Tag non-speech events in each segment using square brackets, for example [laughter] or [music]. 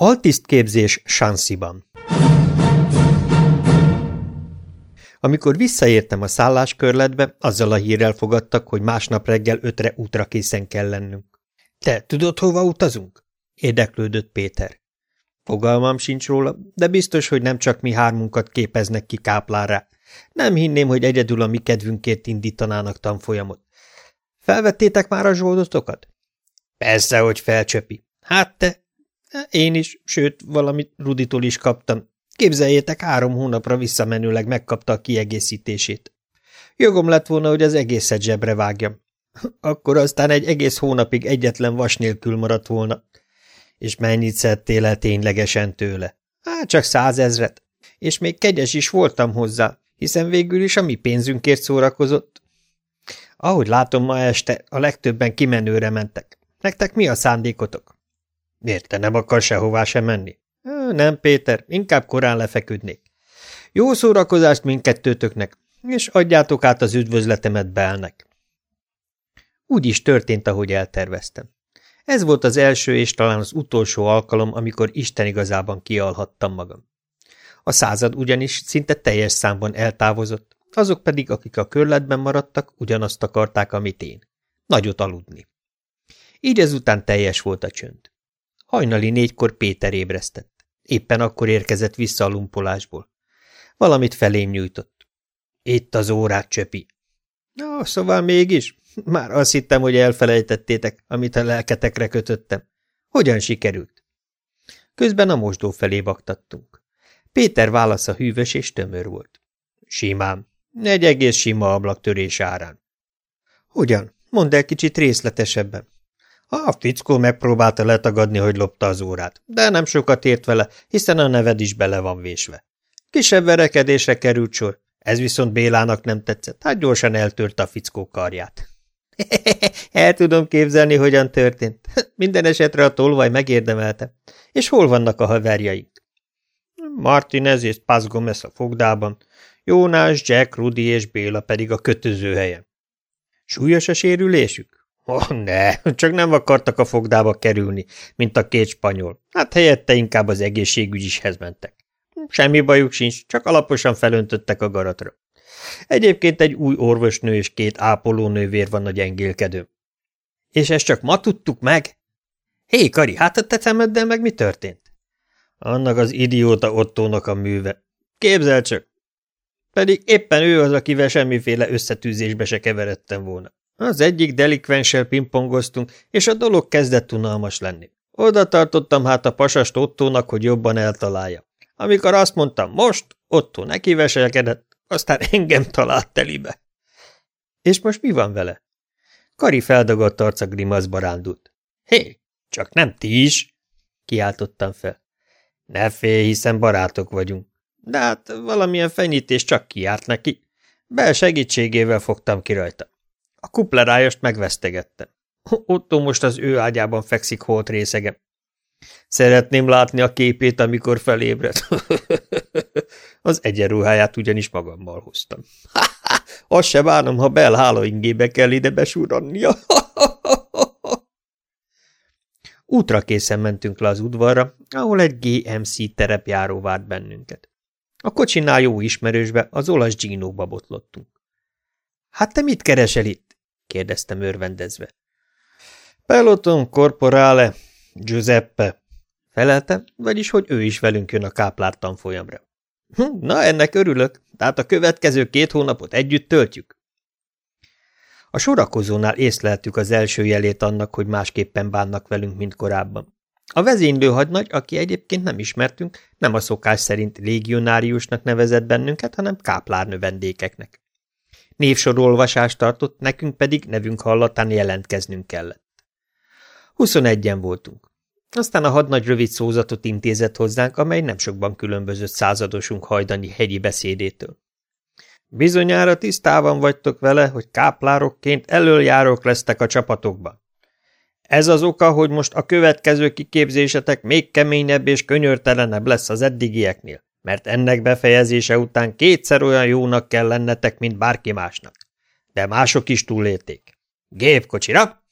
Altisztképzés Sansziban Amikor visszaértem a szálláskörletbe, azzal a hírrel fogadtak, hogy másnap reggel ötre útra készen kell lennünk. – Te tudod, hova utazunk? – érdeklődött Péter. Fogalmam sincs róla, de biztos, hogy nem csak mi hármunkat képeznek ki káplárra. Nem hinném, hogy egyedül a mi kedvünkért indítanának tanfolyamot. Felvettétek már a zsoldotokat? Persze, hogy felcsöpi. Hát te, én is, sőt, valamit Ruditól is kaptam. Képzeljétek, három hónapra visszamenőleg megkapta a kiegészítését. Jogom lett volna, hogy az egészet zsebre vágjam. [laughs] Akkor aztán egy egész hónapig egyetlen vas nélkül maradt volna. És mennyit szedtél el ténylegesen tőle? Hát csak százezret. És még kegyes is voltam hozzá, hiszen végül is a mi pénzünkért szórakozott. Ahogy látom ma este, a legtöbben kimenőre mentek. Nektek mi a szándékotok? Miért te nem akar sehová sem menni? Nem, Péter, inkább korán lefeküdnék. Jó szórakozást mindkettőtöknek, és adjátok át az üdvözletemet Belnek. Úgy is történt, ahogy elterveztem. Ez volt az első és talán az utolsó alkalom, amikor Isten igazában kialhattam magam. A század ugyanis szinte teljes számban eltávozott, azok pedig, akik a körletben maradtak, ugyanazt akarták, amit én. Nagyot aludni. Így ezután teljes volt a csönd. Hajnali négykor Péter ébresztett. Éppen akkor érkezett vissza a lumpolásból. Valamit felém nyújtott. Itt az órát csöpi. Na, szóval mégis. Már azt hittem, hogy elfelejtettétek, amit a lelketekre kötöttem. Hogyan sikerült? Közben a mosdó felé baktattunk. Péter válasza hűvös és tömör volt. Simán. Egy egész sima ablaktörés árán. Hogyan? Mondd el kicsit részletesebben. A fickó megpróbálta letagadni, hogy lopta az órát, de nem sokat ért vele, hiszen a neved is bele van vésve. Kisebb verekedésre került sor, ez viszont Bélának nem tetszett, hát gyorsan eltörte a fickó karját. [laughs] El tudom képzelni, hogyan történt. [laughs] Minden esetre a tolvaj megérdemelte. És hol vannak a haverjaink? Martinez és Paz Gomez a fogdában, Jónás, Jack, Rudi és Béla pedig a kötözőhelyen. Súlyos a sérülésük? Oh, ne, csak nem akartak a fogdába kerülni, mint a két spanyol. Hát helyette inkább az egészségügyishez mentek. Semmi bajuk sincs, csak alaposan felöntöttek a garatra. Egyébként egy új orvosnő és két ápolónővér van a gyengélkedő. És ezt csak ma tudtuk meg? Hé, Kari, hát a te szemeddel meg mi történt? Annak az idióta Ottónak a műve. Képzel csak! Pedig éppen ő az, akivel semmiféle összetűzésbe se keveredtem volna. Az egyik delikvenssel pingpongoztunk, és a dolog kezdett unalmas lenni. Oda tartottam hát a pasast Ottónak, hogy jobban eltalálja. Amikor azt mondtam most, Otto nekiveselkedett, aztán [laughs] engem talált telibe. És most mi van vele? Kari feldagadt arca grimaszba rándult. Hé, csak nem ti is! Kiáltottam fel. Ne félj, hiszen barátok vagyunk. De hát valamilyen fenyítés csak kiárt neki. Bel segítségével fogtam ki rajta. A kuplerájost megvesztegettem. [laughs] Otto most az ő ágyában fekszik holt részege. Szeretném látni a képét, amikor felébred. [laughs] az egyenruháját ugyanis magammal hoztam. [laughs] Azt se bánom, ha Bell hálóingébe kell ide besúrannia. Útra készen mentünk le az udvarra, ahol egy GMC terepjáró várt bennünket. A kocsinál jó ismerősbe, az olasz Gino-ba botlottunk. – Hát te mit keresel itt? – kérdeztem örvendezve. – Peloton corporale, Giuseppe – felelte, vagyis, hogy ő is velünk jön a káplár tanfolyamra. Hm, – Na, ennek örülök, tehát a következő két hónapot együtt töltjük. A sorakozónál észleltük az első jelét annak, hogy másképpen bánnak velünk, mint korábban. A vezénylő hadnagy, aki egyébként nem ismertünk, nem a szokás szerint légionáriusnak nevezett bennünket, hanem káplárnövendékeknek. Névsorolvasást tartott, nekünk pedig nevünk hallatán jelentkeznünk kellett. Huszonegyen voltunk. Aztán a hadnagy rövid szózatot intézett hozzánk, amely nem sokban különbözött századosunk hajdani hegyi beszédétől. Bizonyára tisztában vagytok vele, hogy káplárokként elöljárók lesztek a csapatokban. Ez az oka, hogy most a következő kiképzésetek még keményebb és könyörtelenebb lesz az eddigieknél, mert ennek befejezése után kétszer olyan jónak kell lennetek, mint bárki másnak. De mások is túlélték. Gépkocsira!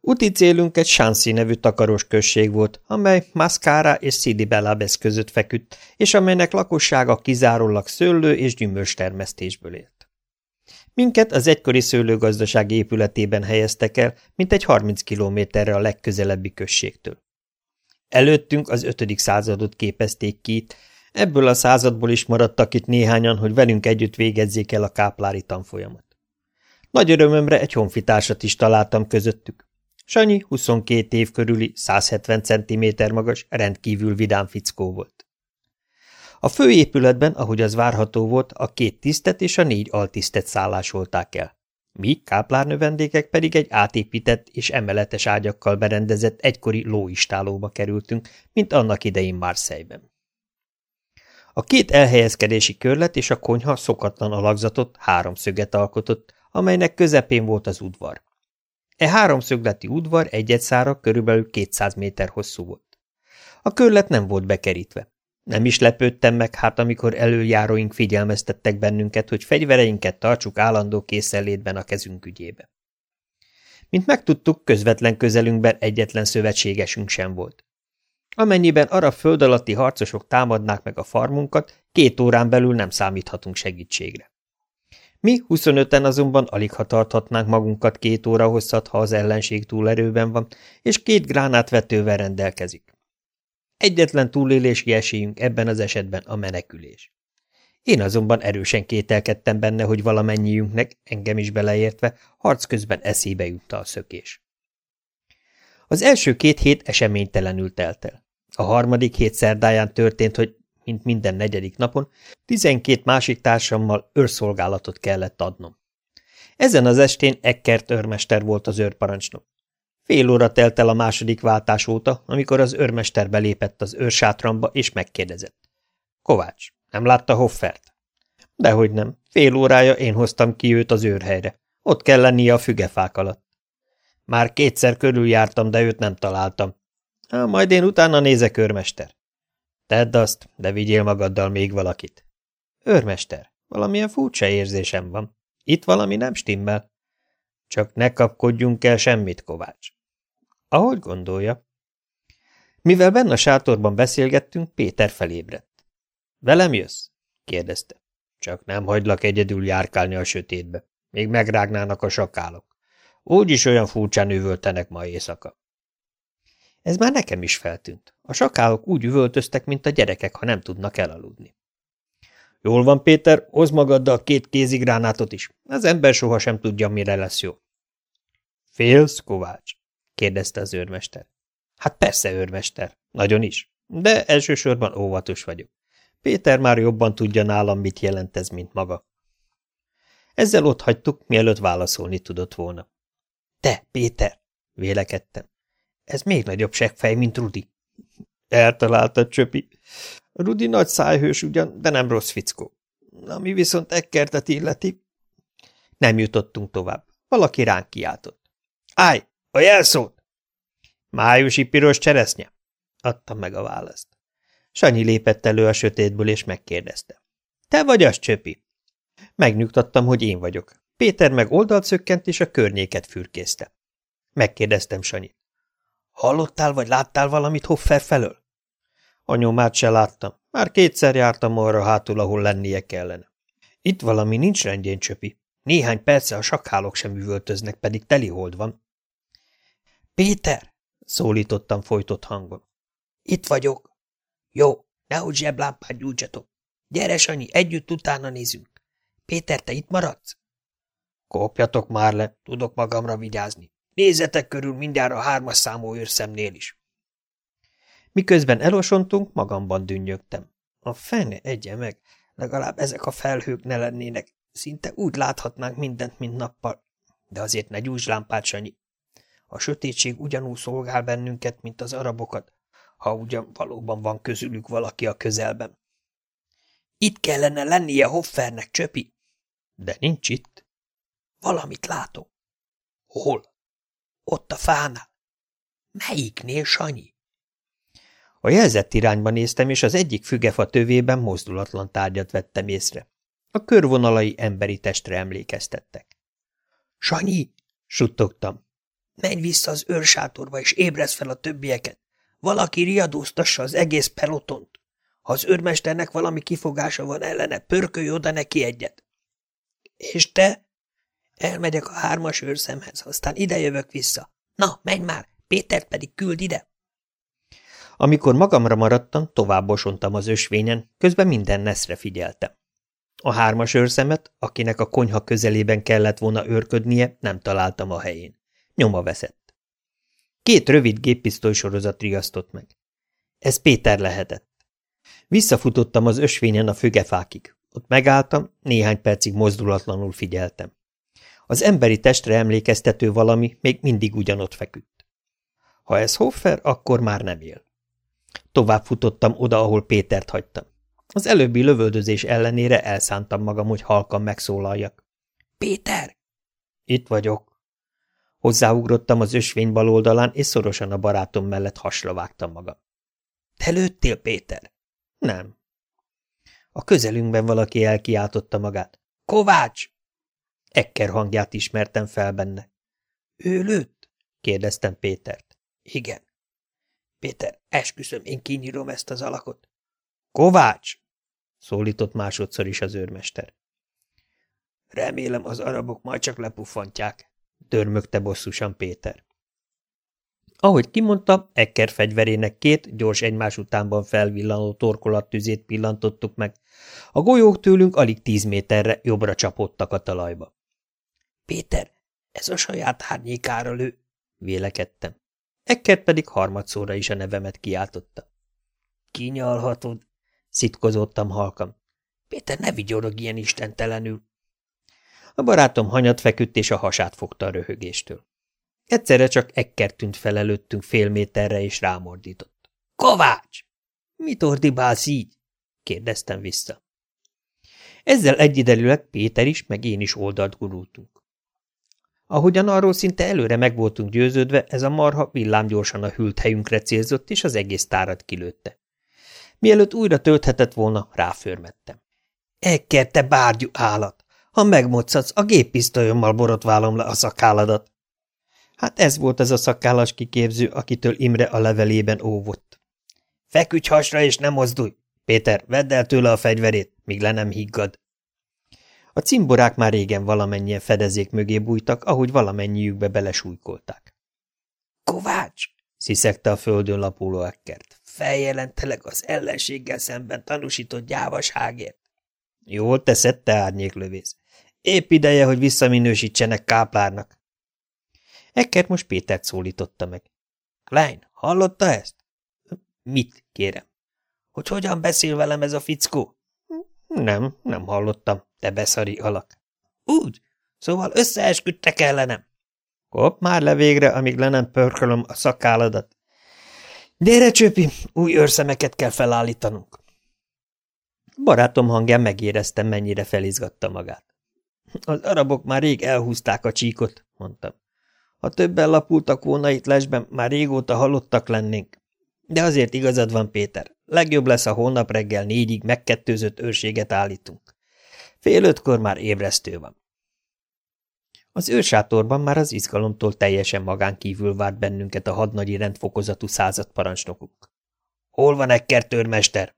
Úti célunk egy Sánsi nevű takaros község volt, amely Mascara és Sidi Belabes között feküdt, és amelynek lakossága kizárólag szőlő és gyümölcs termesztésből élt. Minket az egykori szőlőgazdaság épületében helyeztek el, mint egy 30 kilométerre a legközelebbi községtől. Előttünk az ötödik századot képezték ki ebből a századból is maradtak itt néhányan, hogy velünk együtt végezzék el a káplári tanfolyamat. Nagy örömömre egy honfitársat is találtam közöttük. Sanyi 22 év körüli, 170 cm magas, rendkívül vidám fickó volt. A főépületben, ahogy az várható volt, a két tisztet és a négy altisztet szállásolták el. Mi, káplárnövendékek pedig egy átépített és emeletes ágyakkal berendezett egykori lóistálóba kerültünk, mint annak idején Marseille-ben. A két elhelyezkedési körlet és a konyha szokatlan alakzatot, háromszöget alkotott, amelynek közepén volt az udvar. E háromszögleti udvar egyet körülbelül 200 méter hosszú volt. A körlet nem volt bekerítve. Nem is lepődtem meg, hát amikor előjáróink figyelmeztettek bennünket, hogy fegyvereinket tartsuk állandó készenlétben a kezünk ügyébe. Mint megtudtuk, közvetlen közelünkben egyetlen szövetségesünk sem volt. Amennyiben arab föld alatti harcosok támadnák meg a farmunkat, két órán belül nem számíthatunk segítségre. Mi 25-en azonban alig ha tarthatnánk magunkat két óra hosszat, ha az ellenség túlerőben van, és két gránátvetővel rendelkezik. Egyetlen túlélési esélyünk ebben az esetben a menekülés. Én azonban erősen kételkedtem benne, hogy valamennyiünknek, engem is beleértve, harc közben eszébe jutta a szökés. Az első két hét eseménytelenül telt el. A harmadik hét szerdáján történt, hogy, mint minden negyedik napon, tizenkét másik társammal őrszolgálatot kellett adnom. Ezen az estén Eckert őrmester volt az őrparancsnok. Fél óra telt el a második váltás óta, amikor az őrmester belépett az őrsátramba és megkérdezett. Kovács, nem látta Hoffert? Dehogy nem. Fél órája én hoztam ki őt az őrhelyre. Ott kell lennie a fügefák alatt. Már kétszer körüljártam, de őt nem találtam. Há, majd én utána nézek, őrmester. Tedd azt, de vigyél magaddal még valakit. Őrmester, valamilyen furcsa érzésem van. Itt valami nem stimmel. Csak ne kapkodjunk el semmit, Kovács. Ahogy gondolja. Mivel benne a sátorban beszélgettünk, Péter felébredt. Velem jössz? kérdezte. Csak nem hagylak egyedül járkálni a sötétbe. Még megrágnának a sakálok. Úgyis olyan furcsán üvöltenek ma éjszaka. Ez már nekem is feltűnt. A sakálok úgy üvöltöztek, mint a gyerekek, ha nem tudnak elaludni. Jól van, Péter, hozd magaddal két kézigránátot is. Az ember sohasem tudja, mire lesz jó. Félsz, Kovács? kérdezte az őrmester. Hát persze, őrmester, nagyon is, de elsősorban óvatos vagyok. Péter már jobban tudja nálam, mit jelent ez, mint maga. Ezzel ott hagytuk, mielőtt válaszolni tudott volna. Te, Péter, vélekedtem. Ez még nagyobb seggfej, mint Rudi. Eltaláltad, Csöpi. Rudi nagy szájhős ugyan, de nem rossz fickó. Ami viszont ekkertet illeti. Nem jutottunk tovább. Valaki ránk kiáltott. Állj, a jelszót! Májusi piros cseresznye? Adtam meg a választ. Sanyi lépett elő a sötétből, és megkérdezte. Te vagy az, Csöpi? Megnyugtattam, hogy én vagyok. Péter meg oldalt szökkent, és a környéket fürkészte. Megkérdeztem Sanyit. Hallottál vagy láttál valamit Hoffer felől? A nyomát se láttam. Már kétszer jártam arra hátul, ahol lennie kellene. Itt valami nincs rendjén, Csöpi. Néhány perce a sakhálok sem üvöltöznek, pedig teli hold van. Péter! szólítottam folytott hangon. Itt vagyok. Jó, nehogy zseblámpát gyújtsatok. Gyere, Sanyi, együtt utána nézünk. Péter, te itt maradsz? Kopjatok már le, tudok magamra vigyázni. Nézzetek körül mindjárt a hármas számú őrszemnél is. Miközben elosontunk, magamban dünnyögtem. A fene egye meg, legalább ezek a felhők ne lennének. Szinte úgy láthatnánk mindent, mint nappal. De azért ne gyújts lámpát, Sanyi. A sötétség ugyanúgy szolgál bennünket, mint az arabokat, ha ugyan valóban van közülük valaki a közelben. Itt kellene lennie Hoffernek, Csöpi. De nincs itt. Valamit látom. Hol? Ott a fánál. Melyiknél, Sanyi? A jelzett irányba néztem, és az egyik fügefa tövében mozdulatlan tárgyat vettem észre. A körvonalai emberi testre emlékeztettek. – Sanyi! – suttogtam. Menj vissza az őrsátorba, és ébresz fel a többieket. Valaki riadóztassa az egész pelotont. Ha az őrmesternek valami kifogása van ellene, pörkölj oda neki egyet. És te? Elmegyek a hármas őrszemhez, aztán ide jövök vissza. Na, menj már, Pétert pedig küld ide. Amikor magamra maradtam, tovább bosontam az ösvényen, közben minden neszre figyeltem. A hármas őrszemet, akinek a konyha közelében kellett volna őrködnie, nem találtam a helyén. Nyoma veszett. Két rövid géppisztoly sorozat riasztott meg. Ez Péter lehetett. Visszafutottam az ösvényen a fügefákig. Ott megálltam, néhány percig mozdulatlanul figyeltem. Az emberi testre emlékeztető valami még mindig ugyanott feküdt. Ha ez Hoffer, akkor már nem él. Tovább futottam oda, ahol Pétert hagytam. Az előbbi lövöldözés ellenére elszántam magam, hogy halkan megszólaljak. – Péter! – Itt vagyok. Hozzáugrottam az ösvény bal oldalán, és szorosan a barátom mellett hasra vágtam magam. – Te lőttél, Péter? – Nem. A közelünkben valaki elkiáltotta magát. – Kovács! Ekker hangját ismertem fel benne. – Ő lőtt? – kérdeztem Pétert. – Igen. Péter, esküszöm, én kinyírom ezt az alakot. Kovács! szólított másodszor is az őrmester. Remélem az arabok majd csak lepuffantják, dörmögte bosszusan Péter. Ahogy kimondta, Ekker fegyverének két gyors egymás utánban felvillanó torkolattüzét pillantottuk meg. A golyók tőlünk alig tíz méterre jobbra csapódtak a talajba. Péter, ez a saját árnyékára lő, vélekedtem. Ekkert pedig harmadszóra is a nevemet kiáltotta. Kinyalhatod, szitkozottam halkam. Péter, ne vigyorog ilyen istentelenül. A barátom hanyat feküdt, és a hasát fogta a röhögéstől. Egyszerre csak Ekker tűnt fel előttünk fél méterre, és rámordított. Kovács! Mit ordibálsz így? kérdeztem vissza. Ezzel egyidejűleg Péter is, meg én is oldalt gurultunk. Ahogyan arról szinte előre meg voltunk győződve, ez a marha villámgyorsan a hűlt helyünkre célzott, és az egész tárat kilőtte. Mielőtt újra tölthetett volna, ráförmettem. Ekker, te bárgyú állat! Ha megmocsadsz, a géppisztolyommal borotválom le a szakálladat. Hát ez volt az a szakállas kiképző, akitől Imre a levelében óvott. Feküdj hasra és nem mozdulj! Péter, vedd el tőle a fegyverét, míg le nem higgad. A cimborák már régen valamennyien fedezék mögé bújtak, ahogy valamennyiükbe belesújkolták. – Kovács! – sziszegte a földön lapuló ekkert. – Feljelentelek az ellenséggel szemben tanúsított gyávaságért. – Jól teszed, te árnyéklövész. Épp ideje, hogy visszaminősítsenek káplárnak. Ekkert most Pétert szólította meg. – Klein, hallotta ezt? – Mit, kérem? – Hogy hogyan beszél velem ez a fickó? – Nem, nem hallottam. Te beszari alak. Úgy? Szóval összeesküdtek ellenem. Kop már le végre, amíg le nem pörkölöm a szakálladat. Gyere, csöpi, új őrszemeket kell felállítanunk. Barátom hangján megéreztem, mennyire felizgatta magát. Az arabok már rég elhúzták a csíkot, mondtam. Ha többen lapultak volna itt lesben, már régóta halottak lennénk. De azért igazad van, Péter. Legjobb lesz, ha holnap reggel négyig megkettőzött őrséget állítunk. Fél ötkor már ébresztő van. Az őrsátorban már az izgalomtól teljesen magán kívül várt bennünket a hadnagyi rendfokozatú századparancsnokunk. – Hol van Ekker törmester?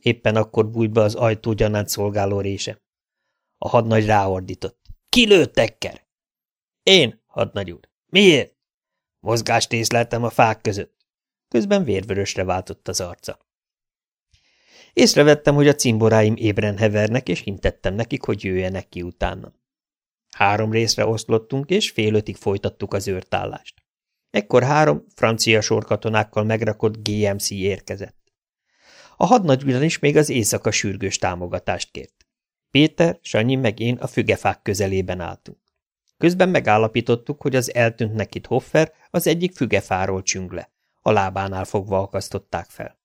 Éppen akkor bújt be az ajtó gyanánt szolgáló rése. A hadnagy ráordított. – Ki lőtt Ekker? – Én, hadnagy úr. – Miért? – Mozgást észleltem a fák között. Közben vérvörösre váltott az arca. Észrevettem, hogy a cimboráim ébren hevernek, és hintettem nekik, hogy jöjjenek ki utána. Három részre oszlottunk, és fél ötig folytattuk az őrtállást. Ekkor három francia sorkatonákkal megrakott GMC érkezett. A hadnagy ugyanis még az éjszaka sürgős támogatást kért. Péter, Sanyi meg én a fügefák közelében álltunk. Közben megállapítottuk, hogy az eltűnt nekit Hoffer az egyik fügefáról csüng le. A lábánál fogva akasztották fel.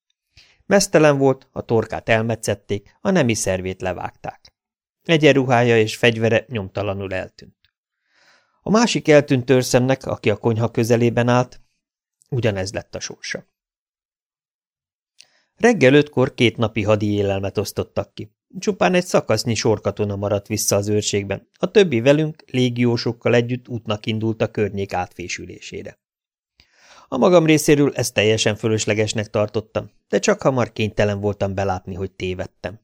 Mesztelen volt, a torkát elmetszették, a nemi szervét levágták. Egyenruhája és fegyvere nyomtalanul eltűnt. A másik eltűnt őrszemnek, aki a konyha közelében állt, ugyanez lett a sorsa. Reggel ötkor két napi hadi élelmet osztottak ki. Csupán egy szakasznyi sorkatona maradt vissza az őrségben, a többi velünk, légiósokkal együtt útnak indult a környék átfésülésére. A magam részéről ezt teljesen fölöslegesnek tartottam, de csak hamar kénytelen voltam belátni, hogy tévedtem.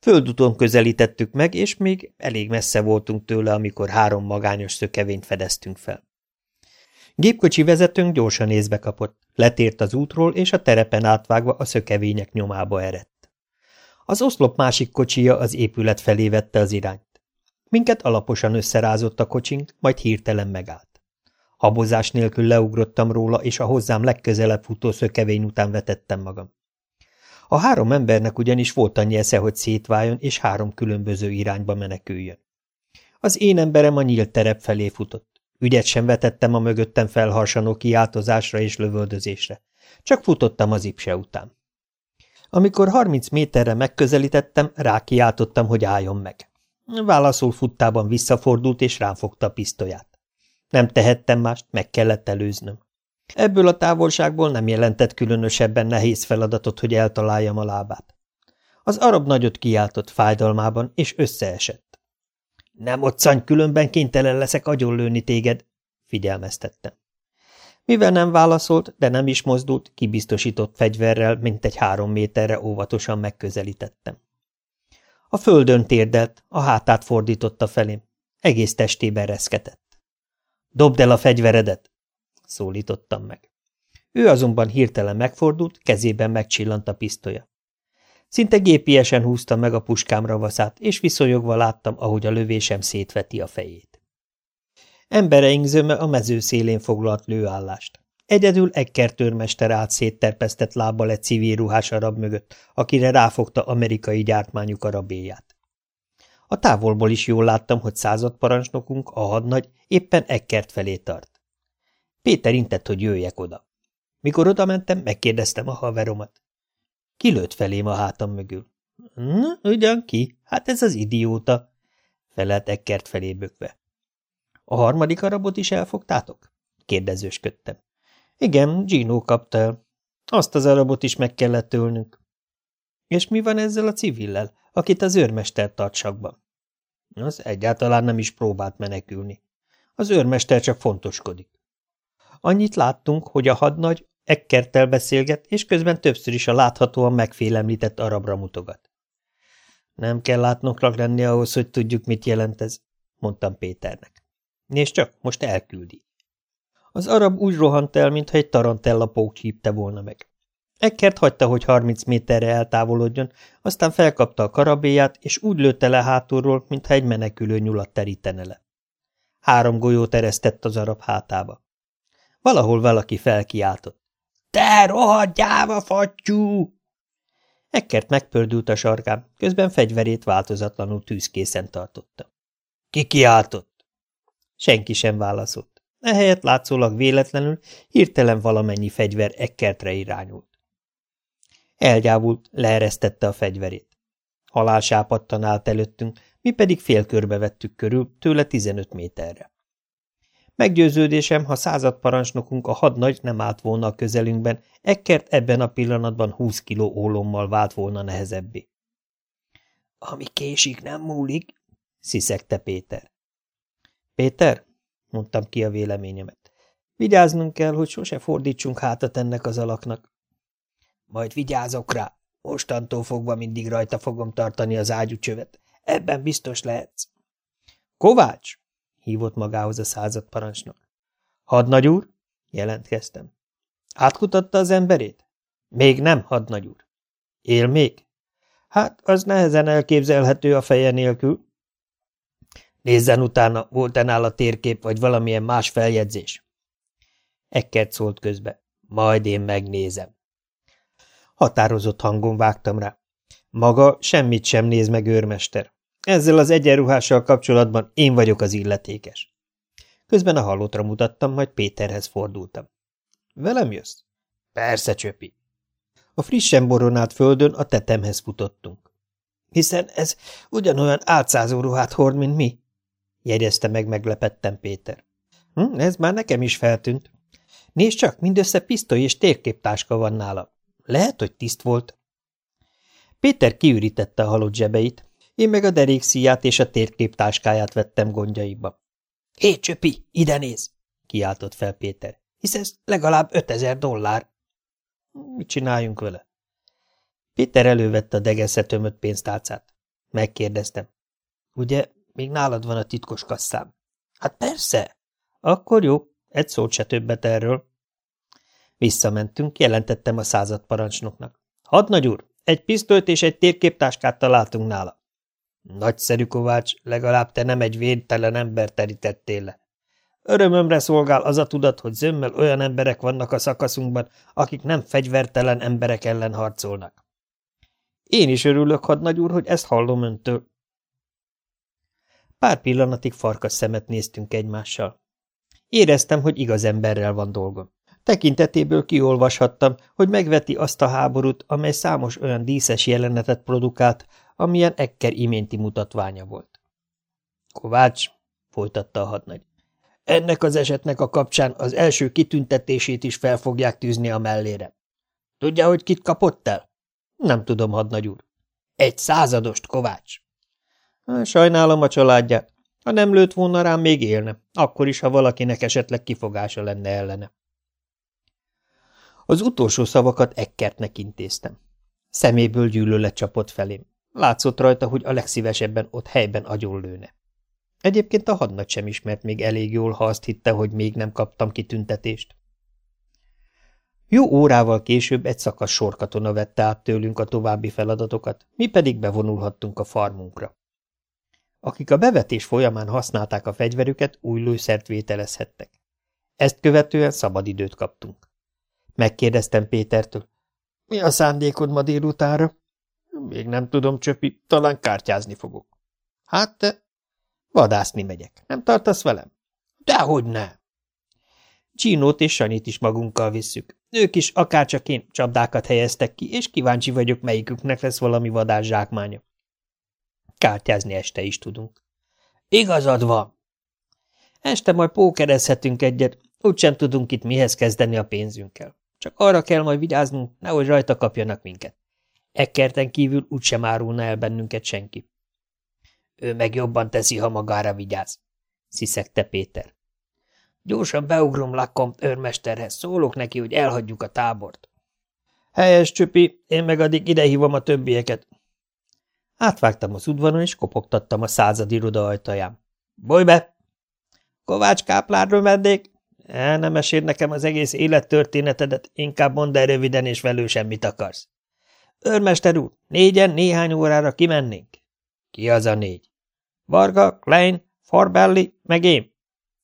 Földúton közelítettük meg, és még elég messze voltunk tőle, amikor három magányos szökevényt fedeztünk fel. Gépkocsi vezetőnk gyorsan észbe kapott, letért az útról, és a terepen átvágva a szökevények nyomába erett. Az oszlop másik kocsija az épület felé vette az irányt. Minket alaposan összerázott a kocsink, majd hirtelen megállt. Habozás nélkül leugrottam róla, és a hozzám legközelebb futó szökevény után vetettem magam. A három embernek ugyanis volt annyi esze, hogy szétváljon, és három különböző irányba meneküljön. Az én emberem a nyílt terep felé futott. Ügyet sem vetettem a mögöttem felharsanó kiáltozásra és lövöldözésre. Csak futottam az ipse után. Amikor harminc méterre megközelítettem, rákiáltottam, hogy álljon meg. Válaszul futtában visszafordult, és rám fogta a pisztolyát. Nem tehettem mást, meg kellett előznöm. Ebből a távolságból nem jelentett különösebben nehéz feladatot, hogy eltaláljam a lábát. Az arab nagyot kiáltott fájdalmában, és összeesett. Nem otszany, különben kénytelen leszek agyonlőni téged, figyelmeztettem. Mivel nem válaszolt, de nem is mozdult, kibiztosított fegyverrel, mint egy három méterre óvatosan megközelítettem. A földön térdelt, a hátát fordította felém. Egész testében reszketett. Dobd el a fegyveredet! szólítottam meg. Ő azonban hirtelen megfordult, kezében megcsillant a pisztolya. Szinte gépiesen húzta meg a puskám ravaszát, és viszonyogva láttam, ahogy a lövésem szétveti a fejét. Embereink zöme a mező szélén foglalt lőállást. Egyedül egy kertőrmester állt szétterpesztett lábbal egy civil ruhás arab mögött, akire ráfogta amerikai gyártmányú karabéját. A távolból is jól láttam, hogy századparancsnokunk, a hadnagy, éppen Eckert felé tart. Péter intett, hogy jöjjek oda. Mikor oda mentem, megkérdeztem a haveromat. Kilőtt felém a hátam mögül. Na, ugyan ki? Hát ez az idióta, felelt Eckert felé bökve. A harmadik arabot is elfogtátok? kérdezősködtem. Igen, Gino kapta el. Azt az arabot is meg kellett ölnünk. És mi van ezzel a civillel, akit az őrmester tart sakban? Az egyáltalán nem is próbált menekülni. Az őrmester csak fontoskodik. Annyit láttunk, hogy a hadnagy Ekkertel beszélget, és közben többször is a láthatóan megfélemlített arabra mutogat. Nem kell látnoknak lenni ahhoz, hogy tudjuk, mit jelent ez, mondtam Péternek. Nézd csak, most elküldi. Az arab úgy rohant el, mintha egy tarantella pók csípte volna meg. Eckert hagyta, hogy harminc méterre eltávolodjon, aztán felkapta a karabéját, és úgy lőtte le hátulról, mintha egy menekülő nyulat terítene le. Három golyót eresztett az arab hátába. Valahol valaki felkiáltott. – Te rohadt gyáva fattyú! Ekkert megpördült a sarkán, közben fegyverét változatlanul tűzkészen tartotta. – Ki kiáltott? Senki sem válaszolt. Ehelyett látszólag véletlenül hirtelen valamennyi fegyver Ekkertre irányult. Elgyávult, leeresztette a fegyverét. Halálsápadtan állt előttünk, mi pedig félkörbe vettük körül, tőle 15 méterre. Meggyőződésem, ha századparancsnokunk a hadnagy nem állt volna a közelünkben, Eckert ebben a pillanatban húsz kiló ólommal vált volna nehezebbé. – Ami késik, nem múlik? – sziszegte Péter. – Péter? – mondtam ki a véleményemet. – Vigyáznunk kell, hogy sose fordítsunk hátat ennek az alaknak. – Majd vigyázok rá. Mostantól fogva mindig rajta fogom tartani az ágyúcsövet. Ebben biztos lehetsz. – Kovács! hívott magához a századparancsnok. Hadnagy úr? jelentkeztem. Átkutatta az emberét? Még nem, hadnagy úr. Él még? Hát, az nehezen elképzelhető a feje nélkül. Nézzen utána, volt-e nála térkép, vagy valamilyen más feljegyzés? Ekkert szólt közbe. Majd én megnézem. Határozott hangon vágtam rá. Maga semmit sem néz meg, őrmester. Ezzel az egyenruhással kapcsolatban én vagyok az illetékes. Közben a halottra mutattam, majd Péterhez fordultam. Velem jössz? Persze, csöpi. A frissen boronált földön a tetemhez futottunk. Hiszen ez ugyanolyan átszázó ruhát hord, mint mi, jegyezte meg meglepetten Péter. Hm, ez már nekem is feltűnt. Nézd csak, mindössze pisztoly és térképtáska van nála. Lehet, hogy tiszt volt. Péter kiürítette a halott zsebeit, én meg a derékszíját és a térképtáskáját vettem gondjaiba. – Hé, Csöpi, ide néz! – kiáltott fel Péter. – Hisz ez legalább ötezer dollár. – Mit csináljunk vele? Péter elővette a degesze tömött pénztálcát. Megkérdeztem. – Ugye, még nálad van a titkos kasszám? – Hát persze! – Akkor jó, egy szót se többet erről. Visszamentünk, jelentettem a századparancsnoknak. – Hadnagy úr, egy pisztolyt és egy térképtáskát találtunk nála. Nagyszerű, Kovács, legalább te nem egy védtelen ember terítettél le. Örömömre szolgál az a tudat, hogy zömmel olyan emberek vannak a szakaszunkban, akik nem fegyvertelen emberek ellen harcolnak. Én is örülök, hadnagy úr, hogy ezt hallom öntől. Pár pillanatig farkas szemet néztünk egymással. Éreztem, hogy igaz emberrel van dolgom. Tekintetéből kiolvashattam, hogy megveti azt a háborút, amely számos olyan díszes jelenetet produkált, amilyen Ekker iménti mutatványa volt. Kovács, folytatta a hadnagy, ennek az esetnek a kapcsán az első kitüntetését is fel fogják tűzni a mellére. Tudja, hogy kit kapott el? Nem tudom, hadnagy úr. Egy századost, Kovács. Sajnálom a családját. Ha nem lőtt volna rám, még élne, akkor is, ha valakinek esetleg kifogása lenne ellene. Az utolsó szavakat Ekkertnek intéztem. Szeméből gyűlölet csapott felém. Látszott rajta, hogy a legszívesebben ott helyben agyonlőne. Egyébként a hadnagy sem ismert még elég jól, ha azt hitte, hogy még nem kaptam kitüntetést. Jó órával később egy szakasz sorkatona vette át tőlünk a további feladatokat, mi pedig bevonulhattunk a farmunkra. Akik a bevetés folyamán használták a fegyverüket, új lőszert vételezhettek. Ezt követően szabadidőt kaptunk. Megkérdeztem Pétertől. Mi a szándékod ma délutánra? Még nem tudom, Csöpi, talán kártyázni fogok. Hát te? Vadászni megyek. Nem tartasz velem? Dehogy ne. Csinót és Sanyit is magunkkal visszük. Ők is, akárcsak én, csapdákat helyeztek ki, és kíváncsi vagyok, melyiküknek lesz valami vadás zsákmánya. Kártyázni este is tudunk. Igazad van. Este majd pókerezhetünk egyet, úgysem tudunk itt mihez kezdeni a pénzünkkel. Csak arra kell majd vigyáznunk, nehogy rajta kapjanak minket. Ekkerten kívül úgysem árulna el bennünket senki. Ő meg jobban teszi, ha magára vigyáz, sziszegte Péter. Gyorsan beugrom lakom őrmesterhez, szólok neki, hogy elhagyjuk a tábort. Helyes, Csüpi, én meg addig idehívom a többieket. Átvágtam az udvaron, és kopogtattam a század iroda ajtaján. Bolj be! Kovács Káplár römendék! El nem mesél nekem az egész élettörténetedet, inkább mondd el röviden és velősen, mit akarsz. Őrmester úr, négyen néhány órára kimennénk. Ki az a négy? Varga, Klein, Farbelli, meg én.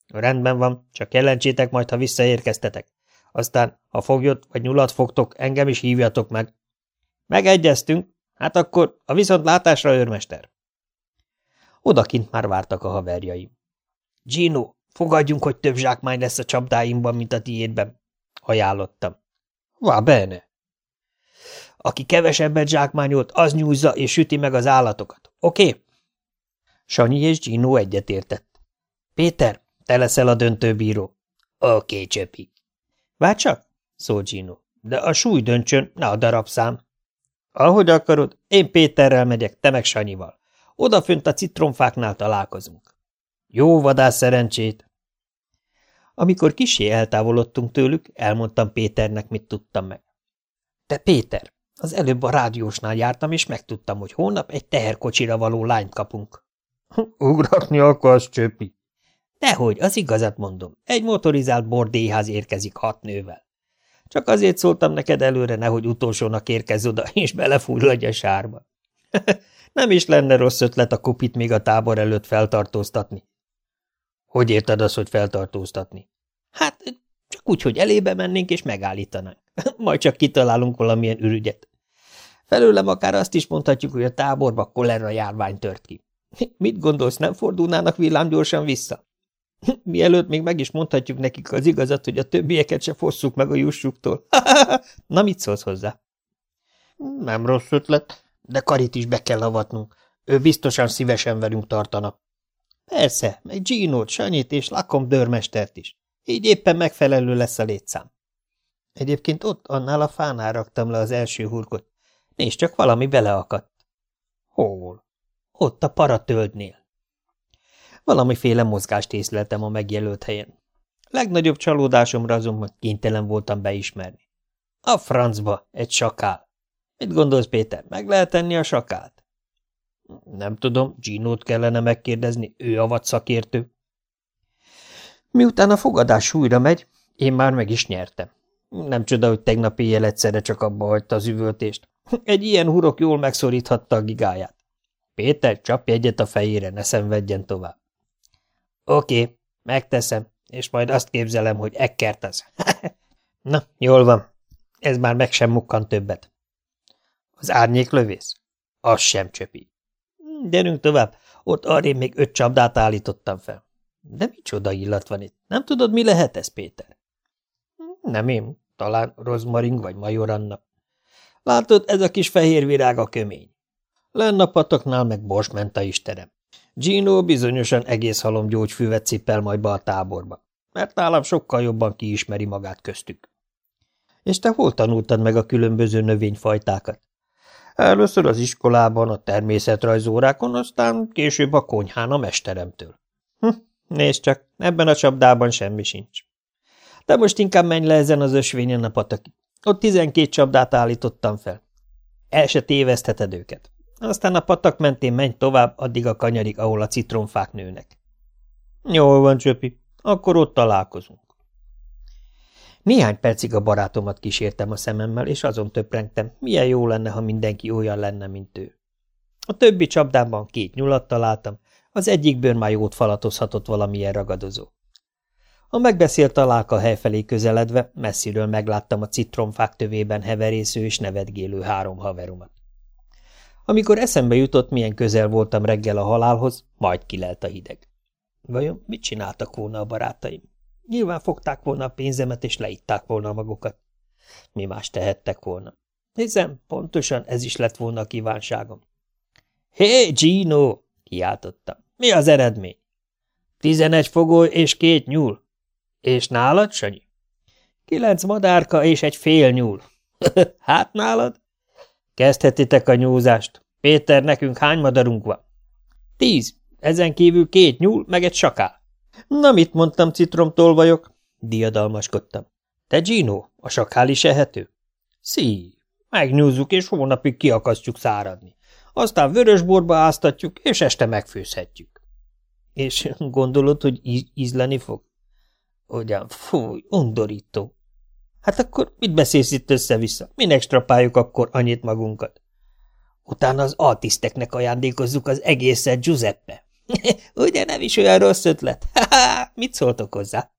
Rendben van, csak jelentsétek majd, ha visszaérkeztetek. Aztán, ha foglyot vagy nyulat fogtok, engem is hívjatok meg. Megegyeztünk, hát akkor a viszontlátásra, őrmester. Odakint már vártak a haverjaim. Gino, fogadjunk, hogy több zsákmány lesz a csapdáimban, mint a tiédben, ajánlottam. Va bene. Aki kevesebbet zsákmányolt, az nyúzza és süti meg az állatokat. Oké? Okay? Sanyi és Gino egyetértett. Péter, te leszel a döntőbíró. Oké, okay, Csöpi. Várj csak, szól Gino. De a súly döntsön, ne a darabszám. Ahogy akarod, én Péterrel megyek, te meg Sanyival. Odafönt a citromfáknál találkozunk. Jó vadász szerencsét! Amikor kisé eltávolodtunk tőlük, elmondtam Péternek, mit tudtam meg. Te Péter, az előbb a rádiósnál jártam, és megtudtam, hogy hónap egy teherkocsira való lányt kapunk. [laughs] Ugratni akarsz, csöpi? Dehogy, az igazat mondom. Egy motorizált bordélyház érkezik hat nővel. Csak azért szóltam neked előre, nehogy utolsónak érkezz oda, és belefulladj a sárba. [laughs] Nem is lenne rossz ötlet a kupit még a tábor előtt feltartóztatni. Hogy érted azt, hogy feltartóztatni? Hát, csak úgy, hogy elébe mennénk és megállítanánk. [laughs] Majd csak kitalálunk valamilyen ürügyet. Felőlem akár azt is mondhatjuk, hogy a táborba kolera járvány tört ki. [laughs] Mit gondolsz, nem fordulnának villámgyorsan vissza? [laughs] Mielőtt még meg is mondhatjuk nekik az igazat, hogy a többieket se fosszuk meg a jussuktól. Na, mit szólsz hozzá? Nem rossz ötlet, de Karit is be kell avatnunk. Ő biztosan szívesen velünk tartana. Persze, meg Gino, Sanyit és Lakom dörmestert is. Így éppen megfelelő lesz a létszám. Egyébként ott annál a fánál raktam le az első hurkot. Nézd, csak valami beleakadt. Hol? Ott a paratöldnél. Valamiféle mozgást észleltem a megjelölt helyen. Legnagyobb csalódásomra azonban kénytelen voltam beismerni. A francba, egy sakál. Mit gondolsz, Péter, meg lehet tenni a sakált? Nem tudom, Ginót kellene megkérdezni, ő a vad szakértő. Miután a fogadás újra megy, én már meg is nyertem. Nem csoda, hogy tegnap éjjel egyszerre csak abba hagyta az üvöltést. [laughs] Egy ilyen hurok jól megszoríthatta a gigáját. Péter, csapj egyet a fejére, ne szenvedjen tovább. Oké, okay, megteszem, és majd azt képzelem, hogy ekkert az. [laughs] Na, jól van. Ez már meg sem mukkan többet. Az árnyék lövész? Az sem csöpi. Gyerünk tovább, ott arrébb még öt csapdát állítottam fel. De micsoda illat van itt? Nem tudod, mi lehet ez, Péter? Nem én, talán rozmaring vagy majoranna. Látod, ez a kis fehér virág a kömény. Lenn a patoknál meg borsmenta is terem. Gino bizonyosan egész halom gyógyfűvet cipel majd be a táborba, mert nálam sokkal jobban kiismeri magát köztük. És te hol tanultad meg a különböző növényfajtákat? Először az iskolában, a természetrajzórákon, aztán később a konyhán a mesteremtől. Hm, nézd csak, ebben a csapdában semmi sincs. De most inkább menj le ezen az ösvényen a patakig. Ott tizenkét csapdát állítottam fel. El se tévesztheted őket. Aztán a patak mentén menj tovább, addig a kanyarig, ahol a citromfák nőnek. Jól van, Csöpi, akkor ott találkozunk. Néhány percig a barátomat kísértem a szememmel, és azon töprengtem, milyen jó lenne, ha mindenki olyan lenne, mint ő. A többi csapdában két nyulat találtam, az egyikből már jót falatozhatott valamilyen ragadozó. A megbeszélt találka hely felé közeledve messziről megláttam a citromfák tövében heverésző és nevetgélő három haveromat. Amikor eszembe jutott, milyen közel voltam reggel a halálhoz, majd kilelt a hideg. Vajon mit csináltak volna a barátaim? Nyilván fogták volna a pénzemet, és leitták volna magukat. Mi más tehettek volna? Hiszen pontosan ez is lett volna a kívánságom. Hé, hey, Gino! kiáltottam. Mi az eredmény? Tizenegy fogoly és két nyúl. És nálad, Sanyi? Kilenc madárka és egy fél nyúl. [laughs] hát nálad? Kezdhetitek a nyúzást. Péter, nekünk hány madarunk van? Tíz. Ezen kívül két nyúl, meg egy sakál. Na, mit mondtam, citromtolvajok? Diadalmaskodtam. Te, Gino, a sakál is ehető? Szí, megnyúzzuk, és hónapig kiakasztjuk száradni. Aztán vörösborba áztatjuk, és este megfőzhetjük. És gondolod, hogy ízleni fog? Ugyan, fúj, undorító. Hát akkor mit beszélsz itt össze-vissza? Minek strapáljuk akkor annyit magunkat? Utána az altiszteknek ajándékozzuk az egészet, Giuseppe. [laughs] Ugye nem is olyan rossz ötlet? [laughs] Mit szóltok hozzá?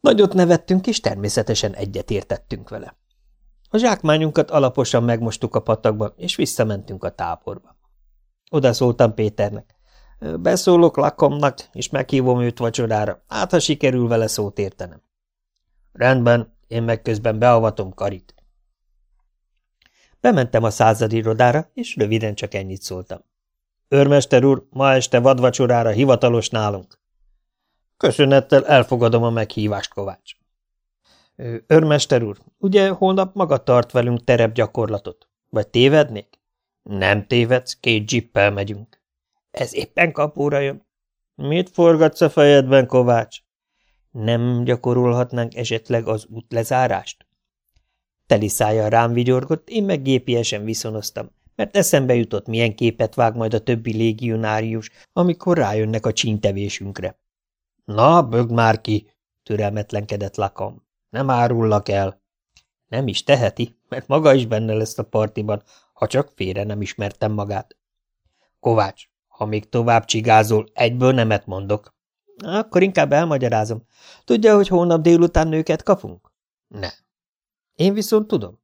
Nagyot nevettünk, és természetesen egyet értettünk vele. A zsákmányunkat alaposan megmostuk a patakban, és visszamentünk a táborba. Oda szóltam Péternek. Beszólok lakomnak, és meghívom őt vacsorára, hát ha sikerül vele szót értenem. Rendben, én meg közben beavatom Karit. Bementem a századirodára, és röviden csak ennyit szóltam. Örmester úr, ma este vadvacsorára hivatalos nálunk. Köszönettel elfogadom a meghívást, Kovács. Örmester úr, ugye holnap maga tart velünk terepgyakorlatot? Vagy tévednék? Nem tévedsz, két jippel megyünk. Ez éppen kapóra jön. Mit forgatsz a fejedben, Kovács? Nem gyakorolhatnánk esetleg az útlezárást? Teli szája rám vigyorgott, én meg gépiesen viszonoztam, mert eszembe jutott, milyen képet vág majd a többi légionárius, amikor rájönnek a csíntevésünkre. Na, bög már ki, türelmetlenkedett lakam. Nem árullak el. Nem is teheti, mert maga is benne lesz a partiban, ha csak félre nem ismertem magát. Kovács, ha még tovább csigázol, egyből nemet mondok. Akkor inkább elmagyarázom. Tudja, hogy holnap délután nőket kapunk? Nem. Én viszont tudom.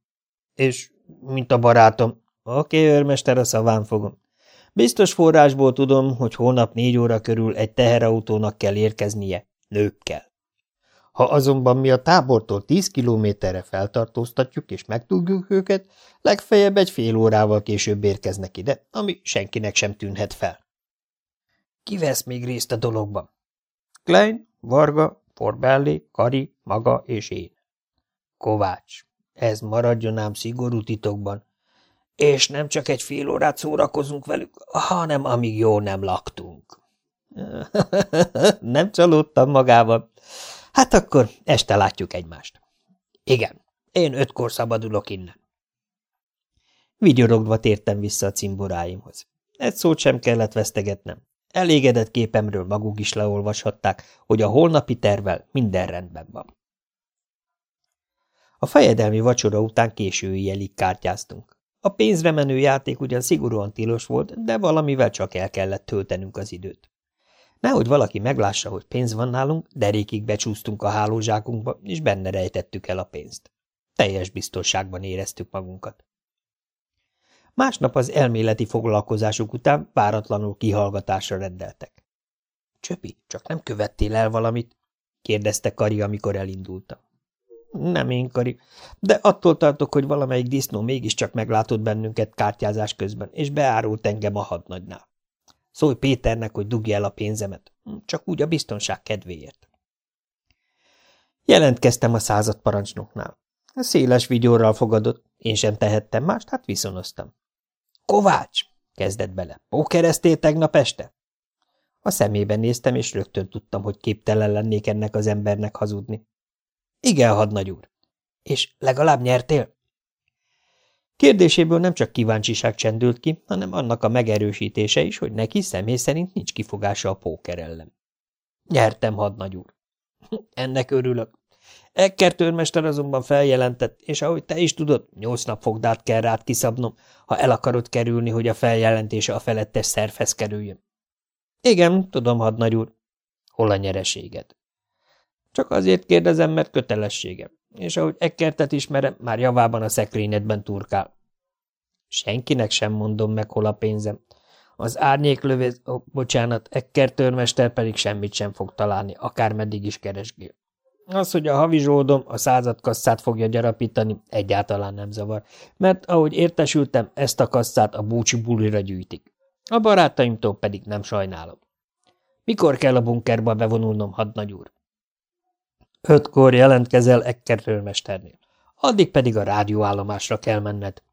És, mint a barátom, oké, őrmester, a szaván fogom. Biztos forrásból tudom, hogy holnap négy óra körül egy teherautónak kell érkeznie, nőkkel. Ha azonban mi a tábortól tíz kilométerre feltartóztatjuk és megtudjuk őket, legfeljebb egy fél órával később érkeznek ide, ami senkinek sem tűnhet fel. Ki vesz még részt a dologban? Klein, Varga, Forbelli, Kari, maga és én. Kovács, ez maradjon ám szigorú titokban, és nem csak egy fél órát szórakozunk velük, hanem amíg jó nem laktunk. [laughs] nem csalódtam magával. Hát akkor este látjuk egymást. Igen, én ötkor szabadulok innen. Vigyorogva tértem vissza a cimboráimhoz. Egy szót sem kellett vesztegetnem. Elégedett képemről maguk is leolvashatták, hogy a holnapi tervel minden rendben van. A fejedelmi vacsora után késői jelig kártyáztunk. A pénzre menő játék ugyan szigorúan tilos volt, de valamivel csak el kellett töltenünk az időt. Nehogy valaki meglássa, hogy pénz van nálunk, derékig becsúsztunk a hálózsákunkba, és benne rejtettük el a pénzt. Teljes biztonságban éreztük magunkat. Másnap az elméleti foglalkozásuk után váratlanul kihallgatásra rendeltek. – Csöpi, csak nem követtél el valamit? – kérdezte Kari, amikor elindultam. – Nem én, Kari, de attól tartok, hogy valamelyik disznó mégiscsak meglátott bennünket kártyázás közben, és beárult engem a hadnagynál. Szólj Péternek, hogy dugja el a pénzemet, csak úgy a biztonság kedvéért. Jelentkeztem a század parancsnoknál. Széles vigyorral fogadott, én sem tehettem mást, hát viszonoztam. Kovács! kezdett bele. Pókereztél tegnap este? A szemében néztem, és rögtön tudtam, hogy képtelen lennék ennek az embernek hazudni. Igen, hadnagy úr. És legalább nyertél? Kérdéséből nem csak kíváncsiság csendült ki, hanem annak a megerősítése is, hogy neki személy szerint nincs kifogása a póker ellen. Nyertem, hadnagy úr. [laughs] Ennek örülök. Ekker törmester azonban feljelentett, és ahogy te is tudod, nyolc nap fogdát kell rád kiszabnom, ha el akarod kerülni, hogy a feljelentése a felettes szervhez kerüljön. Igen, tudom, hadnagy úr. Hol a nyereséged? Csak azért kérdezem, mert kötelességem, és ahogy Ekkertet ismerem, már javában a szekrényedben turkál. Senkinek sem mondom meg, hol a pénzem. Az árnyéklövész, oh, bocsánat, Ekker pedig semmit sem fog találni, akármeddig is keresgél. Az, hogy a havi zsoldom a századkasszát fogja gyarapítani, egyáltalán nem zavar, mert ahogy értesültem, ezt a kasszát a búcsi bulira gyűjtik. A barátaimtól pedig nem sajnálom. Mikor kell a bunkerba bevonulnom, hadnagy úr? Ötkor jelentkezel Ekker törmesternél, addig pedig a rádióállomásra kell menned.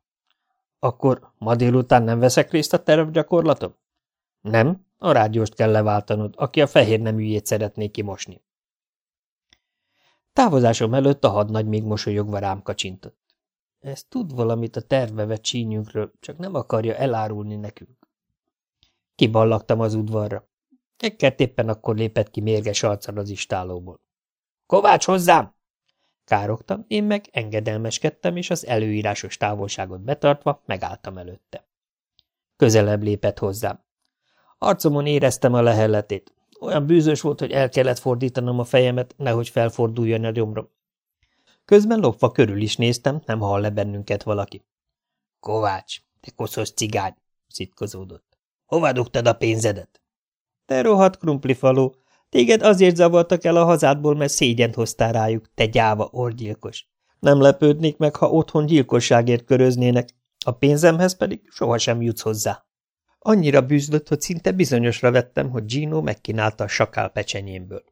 Akkor ma délután nem veszek részt a tervgyakorlatom? Nem, a rádióst kell leváltanod, aki a fehér neműjét szeretné kimosni. Távozásom előtt a hadnagy még mosolyogva rám kacsintott. Ez tud valamit a terveve csínyünkről, csak nem akarja elárulni nekünk. Kiballagtam az udvarra. Ekkert éppen akkor lépett ki mérges arccal az istálóból. – Kovács hozzám! Károgtam, én meg engedelmeskedtem, és az előírásos távolságot betartva megálltam előtte. Közelebb lépett hozzám. Arcomon éreztem a lehelletét. Olyan bűzös volt, hogy el kellett fordítanom a fejemet, nehogy felforduljon a gyomrom. Közben lopva körül is néztem, nem hall le bennünket valaki. – Kovács, te koszos cigány! – szitkozódott. – Hova dugtad a pénzedet? – Te rohadt krumplifaló! Téged azért zavartak el a hazádból, mert szégyent hoztál rájuk, te gyáva orgyilkos. Nem lepődnék meg, ha otthon gyilkosságért köröznének, a pénzemhez pedig sohasem jutsz hozzá. Annyira bűzlött, hogy szinte bizonyosra vettem, hogy Gino megkínálta a sakál pecsenyémből.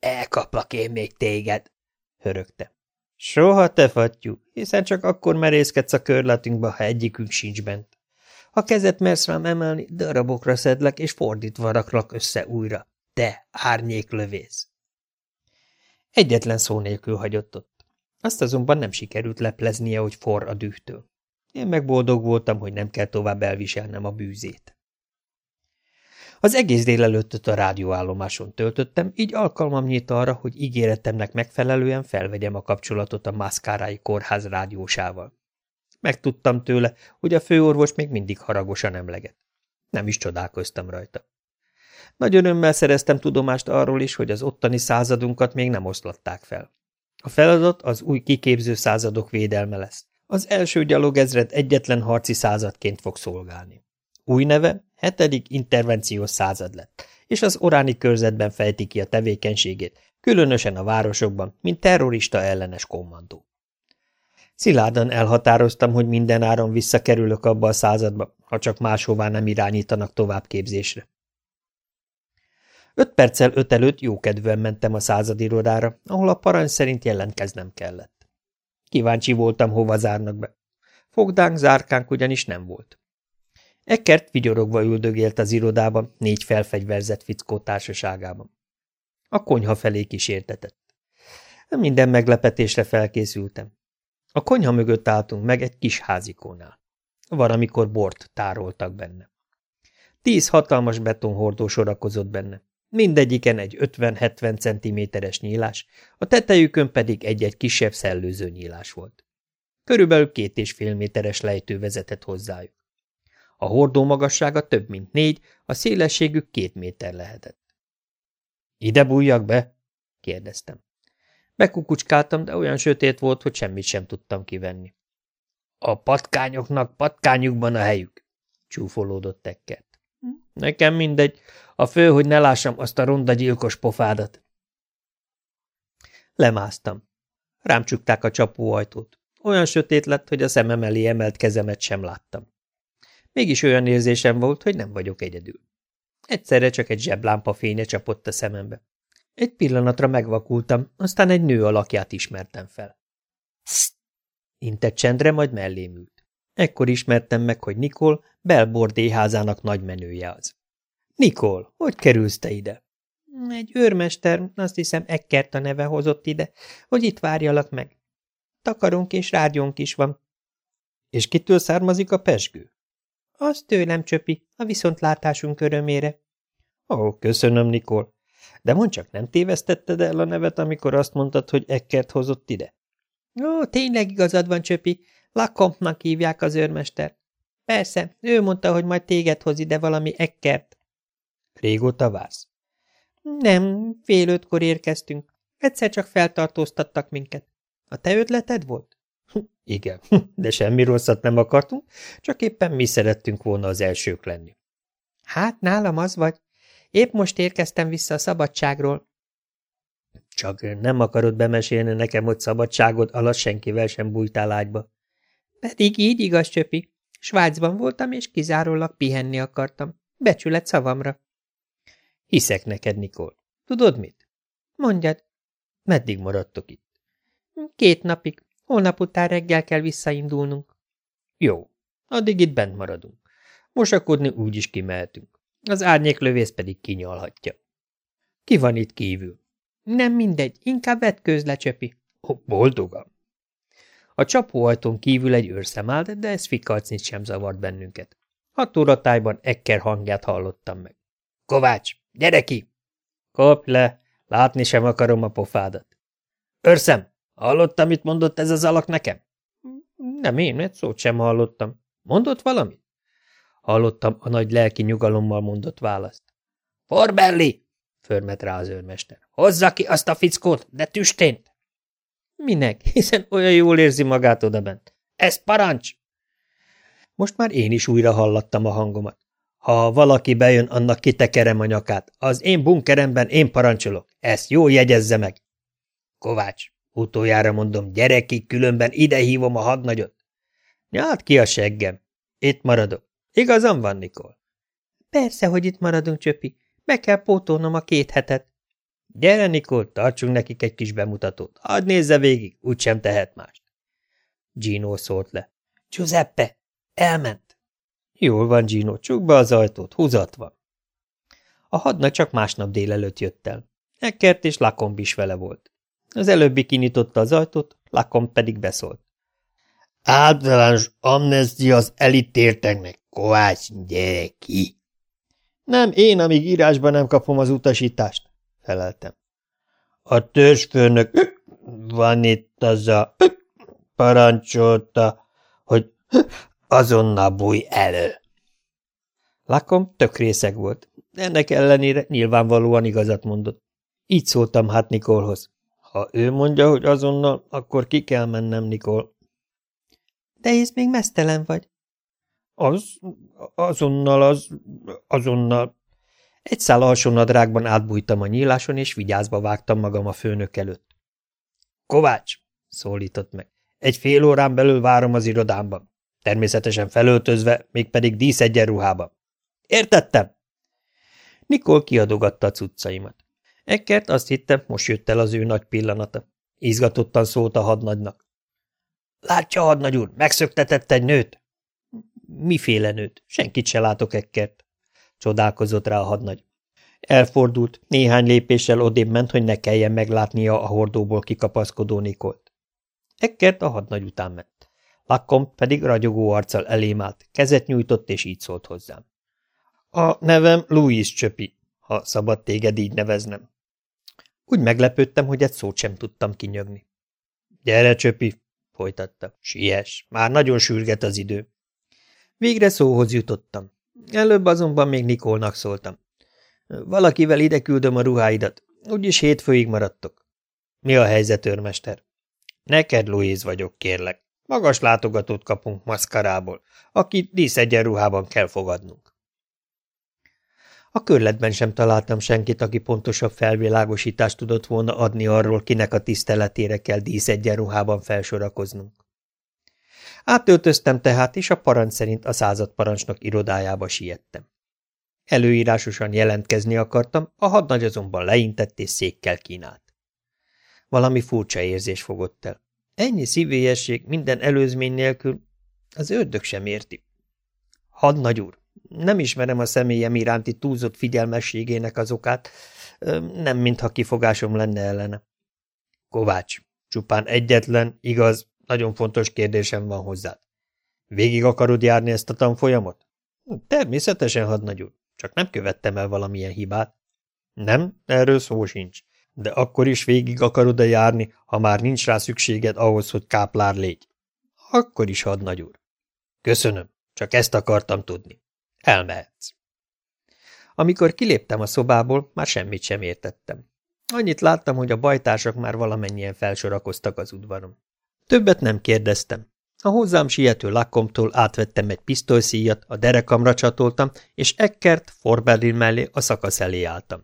Elkaplak én még téged, hörögte. Soha te fattyú, hiszen csak akkor merészkedsz a körletünkbe, ha egyikünk sincs bent. Ha kezet mersz rám emelni, darabokra szedlek, és fordítva raklak össze újra. Te, árnyéklövész! Egyetlen szó nélkül hagyott ott. Azt azonban nem sikerült lepleznie, hogy forr a dühtől. Én meg boldog voltam, hogy nem kell tovább elviselnem a bűzét. Az egész délelőttöt a rádióállomáson töltöttem, így alkalmam nyílt arra, hogy ígéretemnek megfelelően felvegyem a kapcsolatot a Mászkárái kórház rádiósával. Megtudtam tőle, hogy a főorvos még mindig haragosan emleget. Nem is csodálkoztam rajta. Nagy örömmel szereztem tudomást arról is, hogy az ottani századunkat még nem oszlatták fel. A feladat az új kiképző századok védelme lesz. Az első gyalogezred egyetlen harci századként fog szolgálni. Új neve hetedik intervenciós század lett, és az oráni körzetben fejti ki a tevékenységét, különösen a városokban, mint terrorista ellenes kommandó. Szilárdan elhatároztam, hogy minden áron visszakerülök abba a századba, ha csak máshová nem irányítanak továbbképzésre. Öt perccel öt előtt jókedvűen mentem a századirodára, ahol a parancs szerint jelentkeznem kellett. Kíváncsi voltam, hova zárnak be. Fogdánk, zárkánk ugyanis nem volt. Eckert vigyorogva üldögélt az irodában, négy felfegyverzett fickó társaságában. A konyha felé kísértetett. Minden meglepetésre felkészültem. A konyha mögött álltunk meg egy kis házikónál. Van, amikor bort tároltak benne. Tíz hatalmas betonhordó sorakozott benne. Mindegyiken egy 50-70 centiméteres nyílás, a tetejükön pedig egy-egy kisebb szellőző nyílás volt. Körülbelül két és fél méteres lejtő vezetett hozzájuk. A hordó magassága több mint négy, a szélességük két méter lehetett. – Ide bújjak be? – kérdeztem. Bekukucskáltam, de olyan sötét volt, hogy semmit sem tudtam kivenni. – A patkányoknak patkányukban a helyük – csúfolódott Eckert. – Nekem mindegy, a fő, hogy ne lássam azt a ronda gyilkos pofádat. Lemásztam. Rám csukták a csapóajtót. Olyan sötét lett, hogy a szemem elé emelt kezemet sem láttam. Mégis olyan érzésem volt, hogy nem vagyok egyedül. Egyszerre csak egy zseblámpa fénye csapott a szemembe. Egy pillanatra megvakultam, aztán egy nő alakját ismertem fel. Szzt! Intett csendre, majd mellém ült. Ekkor ismertem meg, hogy Nikol Belbordé házának nagymenője az. Nikol, hogy kerülsz te ide? Egy őrmester, azt hiszem Eckert a neve hozott ide, hogy itt várjalak meg. Takarunk és rágyónk is van. És kitől származik a pesgő? Az tőlem csöpi, a viszontlátásunk örömére. Ó, köszönöm, Nikol. De mondd csak, nem tévesztetted el a nevet, amikor azt mondtad, hogy Eckert hozott ide? Ó, tényleg igazad van, csöpi. Lakompnak hívják az őrmester. Persze, ő mondta, hogy majd téged hoz ide valami Eckert. Régóta vársz? Nem, fél ötkor érkeztünk. Egyszer csak feltartóztattak minket. A te ötleted volt? [laughs] Igen, de semmi rosszat nem akartunk, csak éppen mi szerettünk volna az elsők lenni. Hát, nálam az vagy. Épp most érkeztem vissza a szabadságról. Csak nem akarod bemesélni nekem, hogy szabadságod alatt senkivel sem bújtál ágyba. Pedig így igaz, Csöpi. Svájcban voltam, és kizárólag pihenni akartam. Becsület szavamra. Hiszek neked, Nikol. Tudod mit? Mondjad. Meddig maradtok itt? Két napig. Holnap után reggel kell visszaindulnunk. Jó, addig itt bent maradunk. Mosakodni úgy is kimehetünk. Az árnyéklövész pedig kinyalhatja. Ki van itt kívül? Nem mindegy, inkább vetkőz lecsöpi. Boldogan. A csapóajtón kívül egy őrszem állt, de ez fikalcnit sem zavart bennünket. Hat óratájban Ekker hangját hallottam meg. Kovács, gyere ki! Kopj le, látni sem akarom a pofádat. Őrszem, hallottam, mit mondott ez az alak nekem? Nem én, egy szót sem hallottam. Mondott valamit? Hallottam a nagy lelki nyugalommal mondott választ. Forbelli! förmet rá az őrmester. Hozza ki azt a fickót, de tüstént! Minek, [laughs] hiszen olyan jól érzi magát odabent. Ez parancs! Most már én is újra hallattam a hangomat. Ha valaki bejön, annak kitekerem a nyakát. Az én bunkeremben én parancsolok. Ezt jól jegyezze meg. Kovács, utoljára mondom, gyere ki, különben ide hívom a hadnagyot. Nyát ki a seggem. Itt maradok. Igazam van, Nikol? Persze, hogy itt maradunk, Csöpi. Be kell pótolnom a két hetet. Gyere, Nikol, tartsunk nekik egy kis bemutatót. Hadd nézze végig, úgysem tehet mást. Gino szólt le. Giuseppe, elment. Jól van, Gino, csuk be az ajtót, húzat van. A hadnagy csak másnap délelőtt jött el. Eckert és Lakomb is vele volt. Az előbbi kinyitotta az ajtót, Lakomb pedig beszólt. Általános amnestia az elítélteknek, Kovács, gyere ki! Nem, én, amíg írásban nem kapom az utasítást, feleltem. A törzsfőnök van itt az a parancsolta, hogy azonnal bújj elő. Lakom tök részeg volt. Ennek ellenére nyilvánvalóan igazat mondott. Így szóltam hát Nikolhoz. Ha ő mondja, hogy azonnal, akkor ki kell mennem, Nikol. De ész még mesztelen vagy. Az, azonnal, az, azonnal. Egy szál alsónadrágban átbújtam a nyíláson, és vigyázba vágtam magam a főnök előtt. Kovács, szólított meg. Egy fél órán belül várom az irodámban. Természetesen felöltözve, mégpedig díszegyenruhában. Értettem? Nikol kiadogatta a cuccaimat. Eckert azt hitte, most jött el az ő nagy pillanata. Izgatottan szólt a hadnagynak. Látja, hadnagy úr, megszöktetett egy nőt? Miféle nőt? Senkit se látok ekkert. Csodálkozott rá a hadnagy. Elfordult, néhány lépéssel odébb ment, hogy ne kelljen meglátnia a hordóból kikapaszkodó Nikolt. Ekkert a hadnagy után ment. Lakkom pedig ragyogó arccal elém állt, kezet nyújtott, és így szólt hozzám. A nevem Louis Csöpi, ha szabad téged így neveznem. Úgy meglepődtem, hogy egy szót sem tudtam kinyögni. Gyere, Csöpi, folytatta. Siess, már nagyon sürget az idő. Végre szóhoz jutottam. Előbb azonban még Nikolnak szóltam. Valakivel ide küldöm a ruháidat, úgyis hétfőig maradtok. Mi a helyzet, őrmester? Neked, Louise vagyok, kérlek. Magas látogatót kapunk maszkarából, akit díszegyenruhában kell fogadnunk. A körletben sem találtam senkit, aki pontosabb felvilágosítást tudott volna adni arról, kinek a tiszteletére kell díszegyenruhában felsorakoznunk. Átöltöztem tehát, és a parancs szerint a századparancsnok irodájába siettem. Előírásosan jelentkezni akartam, a hadnagy azonban leintett és székkel kínált. Valami furcsa érzés fogott el. Ennyi szívélyesség minden előzmény nélkül az ördög sem érti. Hadnagy úr, nem ismerem a személyem iránti túlzott figyelmességének az okát, nem mintha kifogásom lenne ellene. Kovács, csupán egyetlen, igaz, nagyon fontos kérdésem van hozzád. Végig akarod járni ezt a tanfolyamot? Természetesen, hadnagy úr, csak nem követtem el valamilyen hibát. Nem, erről szó sincs, de akkor is végig akarod-e járni, ha már nincs rá szükséged ahhoz, hogy káplár légy. Akkor is, hadnagy úr. Köszönöm, csak ezt akartam tudni. Elmehetsz. Amikor kiléptem a szobából, már semmit sem értettem. Annyit láttam, hogy a bajtársak már valamennyien felsorakoztak az udvaron. Többet nem kérdeztem. A hozzám siető lakomtól átvettem egy pisztolyszíjat, a derekamra csatoltam, és Eckert Forberlin mellé a szakasz elé álltam.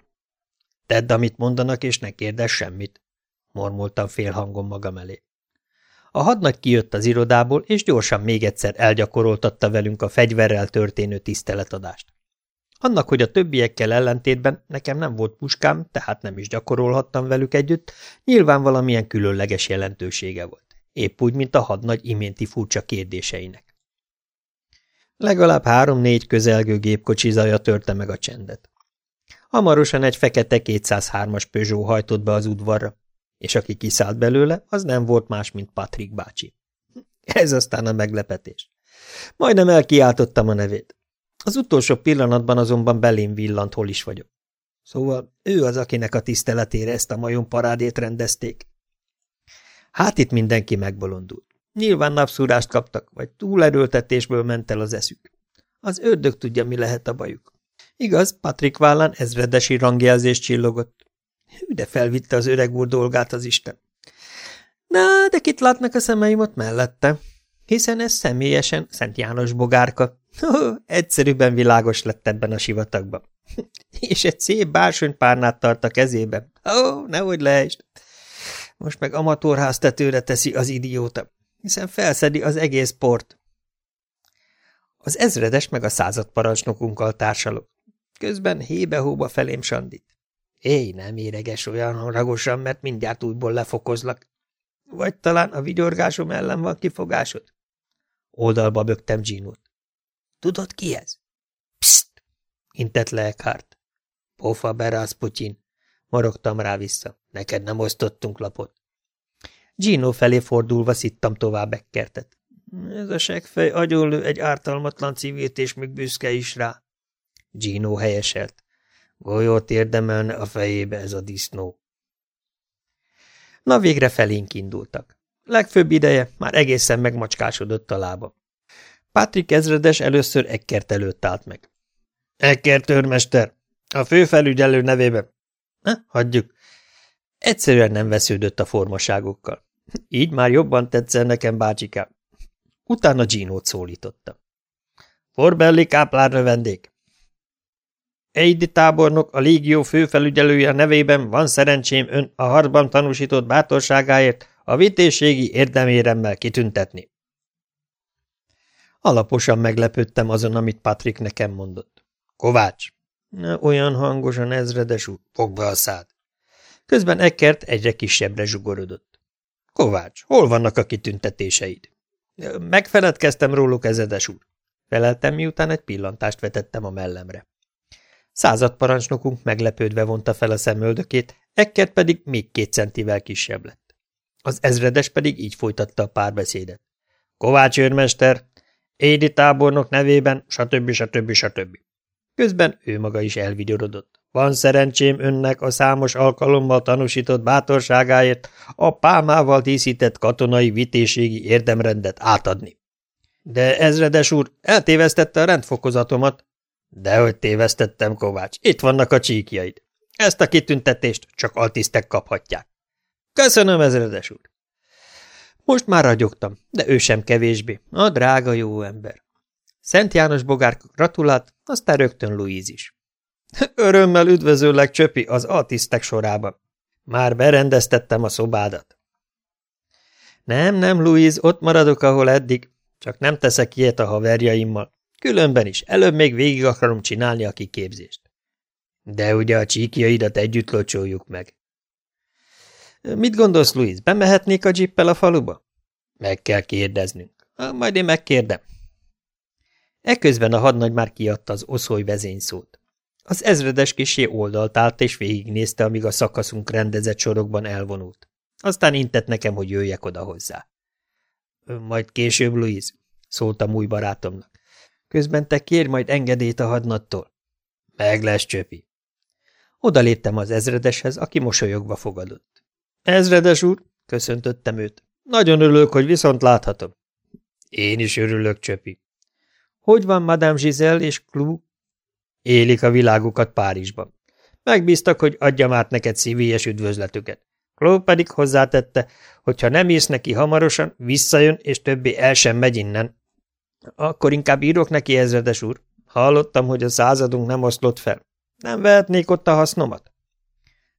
Tedd, amit mondanak, és ne kérdezz semmit, mormoltam félhangon magam elé. A hadnagy kijött az irodából, és gyorsan még egyszer elgyakoroltatta velünk a fegyverrel történő tiszteletadást. Annak, hogy a többiekkel ellentétben nekem nem volt puskám, tehát nem is gyakorolhattam velük együtt, nyilván valamilyen különleges jelentősége volt. Épp úgy, mint a hadnagy iménti furcsa kérdéseinek. Legalább három-négy közelgő gépkocsi zaja törte meg a csendet. Hamarosan egy fekete 203-as Peugeot hajtott be az udvarra, és aki kiszállt belőle, az nem volt más, mint Patrick bácsi. [laughs] Ez aztán a meglepetés. Majdnem elkiáltottam a nevét. Az utolsó pillanatban azonban belém villant, hol is vagyok. Szóval ő az, akinek a tiszteletére ezt a majom parádét rendezték. Hát itt mindenki megbolondult. Nyilván napszúrást kaptak, vagy túlerőltetésből ment el az eszük. Az ördög tudja, mi lehet a bajuk. Igaz, Patrik vállán ezredesi rangjelzés csillogott. Hű, de felvitte az öreg úr dolgát az Isten. Na, de kit látnak a szemeim ott mellette? Hiszen ez személyesen Szent János bogárka. Oh, egyszerűbben világos lett ebben a sivatagban. [laughs] És egy szép bársonypárnát tart a kezébe. Ó, oh, nehogy lehest. Most meg amatőrháztetőre teszi az idióta, hiszen felszedi az egész port. Az ezredes meg a századparancsnokunkkal társalok. Közben hébe-hóba felém sandít. Éj, nem éreges olyan haragosan, mert mindjárt újból lefokozlak. Vagy talán a vigyorgásom ellen van kifogásod? Oldalba bögtem Ginót. Tudod, ki ez? Psst! intett le Eckhart. Pofa berász, Putyin, morogtam rá vissza. Neked nem osztottunk lapot. Gino felé fordulva szittam tovább Eckertet. Ez a segfej agyonlő egy ártalmatlan civilt, és még büszke is rá. Gino helyeselt. Golyót érdemelne a fejébe ez a disznó. Na végre felénk indultak. Legfőbb ideje, már egészen megmacskásodott a lába. Patrick ezredes először Eckert előtt állt meg. Eckert őrmester, a főfelügyelő nevében. Na, hagyjuk. Egyszerűen nem vesződött a formaságokkal. Így már jobban tetszel nekem, bácsikám. Utána Gino-t szólította. Forbelli káplár növendék. Eidi tábornok, a légió főfelügyelője nevében van szerencsém ön a harcban tanúsított bátorságáért a vitészségi érdeméremmel kitüntetni. Alaposan meglepődtem azon, amit Patrik nekem mondott. Kovács! Olyan hangosan, ezredes úr, fog be a szád. Közben Eckert egyre kisebbre zsugorodott. Kovács, hol vannak a kitüntetéseid? Megfeledkeztem róluk, ezedes úr. Feleltem, miután egy pillantást vetettem a mellemre. Századparancsnokunk meglepődve vonta fel a szemöldökét, Eckert pedig még két centivel kisebb lett. Az ezredes pedig így folytatta a párbeszédet. Kovács őrmester, Édi tábornok nevében, stb. stb. stb. Közben ő maga is elvigyorodott. Van szerencsém önnek a számos alkalommal tanúsított bátorságáért a pálmával díszített katonai vitéségi érdemrendet átadni. De ezredes úr, eltévesztette a rendfokozatomat. Dehogy tévesztettem, Kovács, itt vannak a csíkjaid. Ezt a kitüntetést csak altisztek kaphatják. Köszönöm, ezredes úr. Most már ragyogtam, de ő sem kevésbé. A drága jó ember. Szent János Bogár gratulált, aztán rögtön Louise is. [laughs] Örömmel üdvözöllek, Csöpi, az altisztek sorában. Már berendeztettem a szobádat. Nem, nem, Louise, ott maradok, ahol eddig. Csak nem teszek ilyet a haverjaimmal. Különben is, előbb még végig akarom csinálni a kiképzést. De ugye a csíkjaidat együtt locsoljuk meg. Mit gondolsz, Louise, bemehetnék a jippel a faluba? Meg kell kérdeznünk. Majd én megkérdem. Eközben a hadnagy már kiadta az oszoly vezényszót. Az ezredes kisé oldalt állt és végignézte, amíg a szakaszunk rendezett sorokban elvonult. Aztán intett nekem, hogy jöjjek oda hozzá. Majd később, Louise, szóltam új barátomnak. Közben te kérj majd engedélyt a hadnattól. Meg lesz, Csöpi. Oda léptem az ezredeshez, aki mosolyogva fogadott. Ezredes úr, köszöntöttem őt. Nagyon örülök, hogy viszont láthatom. Én is örülök, Csöpi. Hogy van Madame Giselle és Clou? Élik a világukat Párizsban. Megbíztak, hogy adjam át neked szívélyes üdvözletüket. Clou pedig hozzátette, hogy ha nem írsz neki hamarosan, visszajön, és többé el sem megy innen. Akkor inkább írok neki, ezredes úr. Hallottam, hogy a századunk nem oszlott fel. Nem vehetnék ott a hasznomat?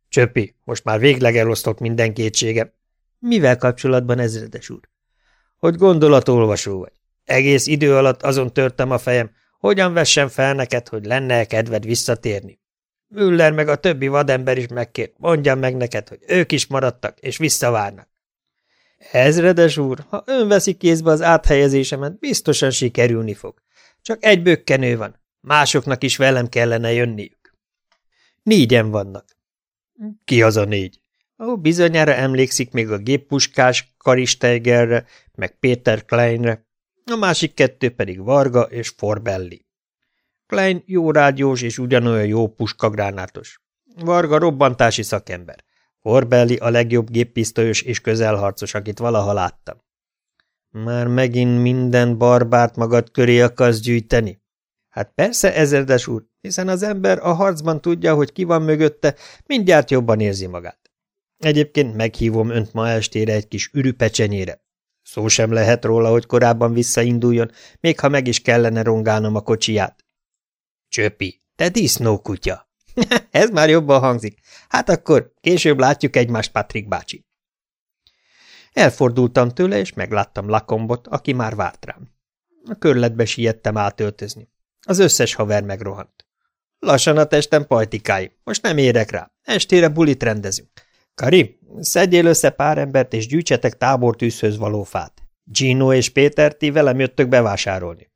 Csöpi, most már végleg elosztott minden kétsége. Mivel kapcsolatban, ezredes úr? Hogy gondolatolvasó vagy. Egész idő alatt azon törtem a fejem, hogyan vessem fel neked, hogy lenne -e kedved visszatérni. Müller meg a többi vadember is megkért, mondjam meg neked, hogy ők is maradtak, és visszavárnak. Ezredes úr, ha ön veszi kézbe az áthelyezésemet, biztosan sikerülni fog. Csak egy bökkenő van, másoknak is velem kellene jönniük. Négyen vannak. Ki az a négy? Ó, bizonyára emlékszik még a géppuskás Karisteigerre, meg Péter Kleinre, a másik kettő pedig Varga és Forbelli. Klein jó rádiós és ugyanolyan jó puskagránátos. Varga robbantási szakember. Forbelli a legjobb géppisztolyos és közelharcos, akit valaha láttam. Már megint minden barbárt magad köré akarsz gyűjteni? Hát persze, ezerdes úr, hiszen az ember a harcban tudja, hogy ki van mögötte, mindjárt jobban érzi magát. Egyébként meghívom önt ma estére egy kis ürüpecsenyére. Szó sem lehet róla, hogy korábban visszainduljon, még ha meg is kellene rongálnom a kocsiját. Csöpi, te disznókutya! [laughs] Ez már jobban hangzik. Hát akkor később látjuk egymást, Patrik bácsi. Elfordultam tőle, és megláttam Lakombot, aki már várt rám. A körletbe siettem átöltözni. Az összes haver megrohant. Lassan a testem pajtikái, most nem érek rá, estére bulit rendezünk. Kari, szedjél össze pár embert, és gyűjtsetek tábortűzhöz való fát. Gino és Péter, ti velem jöttök bevásárolni.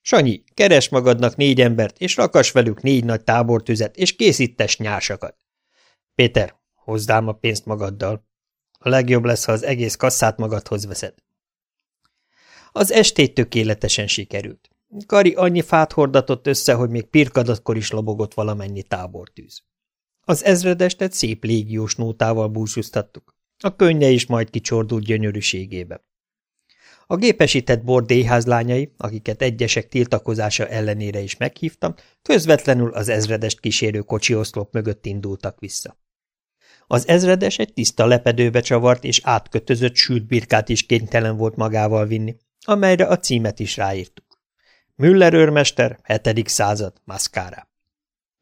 Sanyi, keres magadnak négy embert, és rakas velük négy nagy tábortüzet, és készítes nyársakat. Péter, hozzám a pénzt magaddal. A legjobb lesz, ha az egész kasszát magadhoz veszed. Az estét tökéletesen sikerült. Kari annyi fát hordatott össze, hogy még pirkadatkor is lobogott valamennyi tábortűz. Az ezredestet szép légiós nótával búcsúztattuk. A könnye is majd kicsordult gyönyörűségébe. A gépesített bordélyház lányai, akiket egyesek tiltakozása ellenére is meghívtam, közvetlenül az ezredest kísérő kocsi oszlop mögött indultak vissza. Az ezredes egy tiszta lepedőbe csavart és átkötözött sült birkát is kénytelen volt magával vinni, amelyre a címet is ráírtuk. Müller őrmester, hetedik század, maszkára.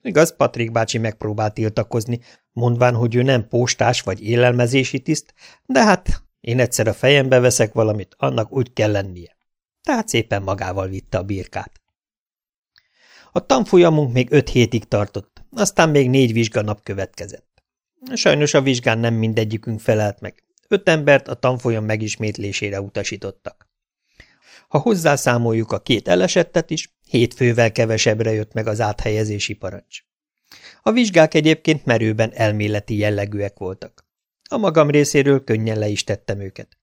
Igaz, Patrik bácsi megpróbált tiltakozni, mondván, hogy ő nem postás vagy élelmezési tiszt, de hát én egyszer a fejembe veszek valamit, annak úgy kell lennie. Tehát szépen magával vitte a birkát. A tanfolyamunk még öt hétig tartott, aztán még négy vizsganap következett. Sajnos a vizsgán nem mindegyikünk felelt meg. öt embert a tanfolyam megismétlésére utasítottak. Ha hozzászámoljuk a két elesettet is, hét fővel kevesebbre jött meg az áthelyezési parancs. A vizsgák egyébként merőben elméleti jellegűek voltak. A magam részéről könnyen le is tettem őket.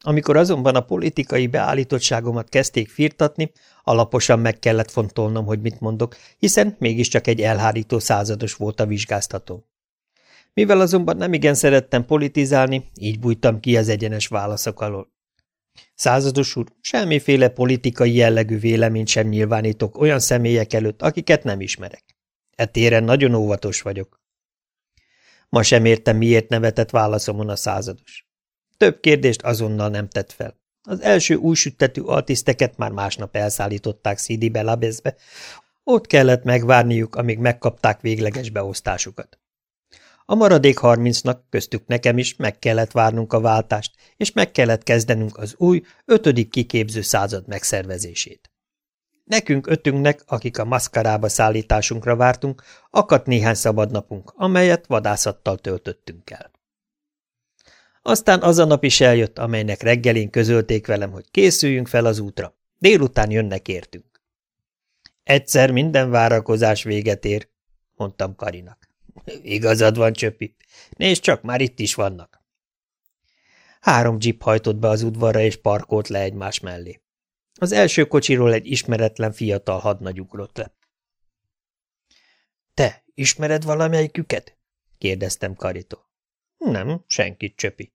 Amikor azonban a politikai beállítottságomat kezdték firtatni, alaposan meg kellett fontolnom, hogy mit mondok, hiszen mégiscsak egy elhárító százados volt a vizsgáztató. Mivel azonban nem igen szerettem politizálni, így bújtam ki az egyenes válaszok alól. Százados úr, semmiféle politikai jellegű véleményt sem nyilvánítok olyan személyek előtt, akiket nem ismerek. E téren nagyon óvatos vagyok. Ma sem értem, miért nevetett válaszomon a százados. Több kérdést azonnal nem tett fel. Az első újsüttető altiszteket már másnap elszállították Szidi Belabezbe, ott kellett megvárniuk, amíg megkapták végleges beosztásukat. A maradék harmincnak, köztük nekem is meg kellett várnunk a váltást, és meg kellett kezdenünk az új, ötödik kiképző század megszervezését. Nekünk ötünknek, akik a maszkarába szállításunkra vártunk, akadt néhány szabad napunk, amelyet vadászattal töltöttünk el. Aztán az a nap is eljött, amelynek reggelén közölték velem, hogy készüljünk fel az útra. Délután jönnek értünk. Egyszer minden várakozás véget ér, mondtam Karinak. Igazad van, Csöpi. Nézd csak, már itt is vannak. Három jeep hajtott be az udvarra és parkolt le egymás mellé. Az első kocsiról egy ismeretlen fiatal hadnagy ugrott le. – Te ismered valamelyiküket? – kérdeztem Karitól. – Nem, senkit, Csöpi.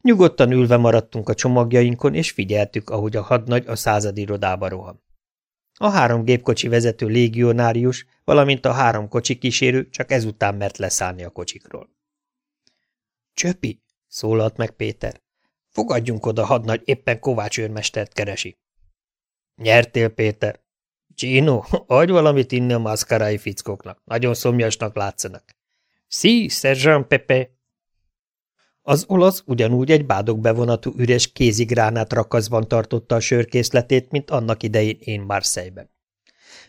Nyugodtan ülve maradtunk a csomagjainkon, és figyeltük, ahogy a hadnagy a századirodába roham. A három gépkocsi vezető légionárius, valamint a három kocsi kísérő csak ezután mert leszállni a kocsikról. – Csöpi! – szólalt meg Péter. – Fogadjunk oda, hadnagy éppen Kovács őrmestert keresi. – Nyertél, Péter! – Csino, [laughs] adj valamit inni a maszkarái fickóknak, nagyon szomjasnak látszanak. – Si, Sergeant Pepe! Az olasz ugyanúgy egy bádog bevonatú üres kézigránát rakaszban tartotta a sörkészletét, mint annak idején én Marseille-ben.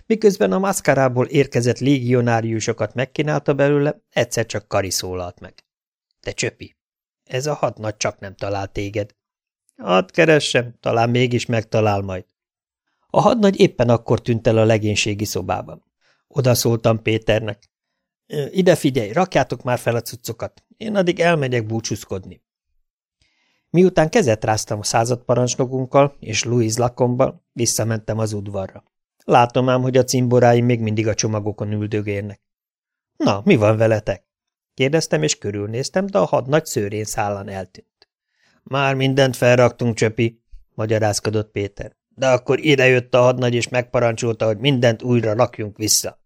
Miközben a maszkarából érkezett légionáriusokat megkínálta belőle, egyszer csak Kari szólalt meg. – Te csöpi! Ez a hadnagy csak nem talál téged. Hadd keressem, talán mégis megtalál majd. A hadnagy éppen akkor tűnt el a legénységi szobában. Oda szóltam Péternek. Ide figyelj, rakjátok már fel a cuccokat. Én addig elmegyek búcsúzkodni. Miután kezet ráztam a századparancsnokunkkal és Louis Lacombbal, visszamentem az udvarra. Látom ám, hogy a cimboráim még mindig a csomagokon üldögérnek. Na, mi van veletek? Kérdeztem, és körülnéztem, de a hadnagy szőrén szállan eltűnt. Már mindent felraktunk, Csöpi, magyarázkodott Péter. De akkor idejött a hadnagy, és megparancsolta, hogy mindent újra rakjunk vissza.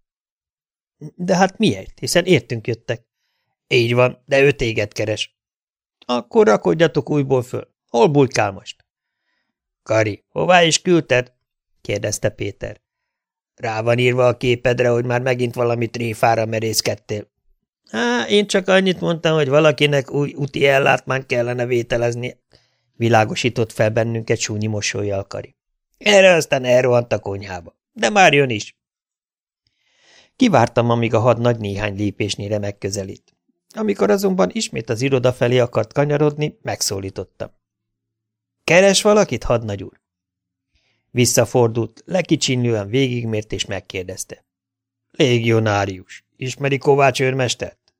De hát miért? Hiszen értünk jöttek. Így van, de ő téged keres. Akkor rakodjatok újból föl. Hol bújkál most? Kari, hová is küldted? kérdezte Péter. Rá van írva a képedre, hogy már megint valami tréfára merészkedtél. Há, én csak annyit mondtam, hogy valakinek új úti ellátmányt kellene vételezni. Világosított fel bennünket súnyi mosolyjal Kari. Erre aztán elrohant a konyhába. De már jön is. Kivártam, amíg a hadnagy néhány lépésnyire megközelít. Amikor azonban ismét az iroda felé akart kanyarodni, megszólítottam. Keres valakit, hadnagy úr? Visszafordult, lekicsinlően végigmért és megkérdezte. Légionárius. Ismeri Kovács őrmestert?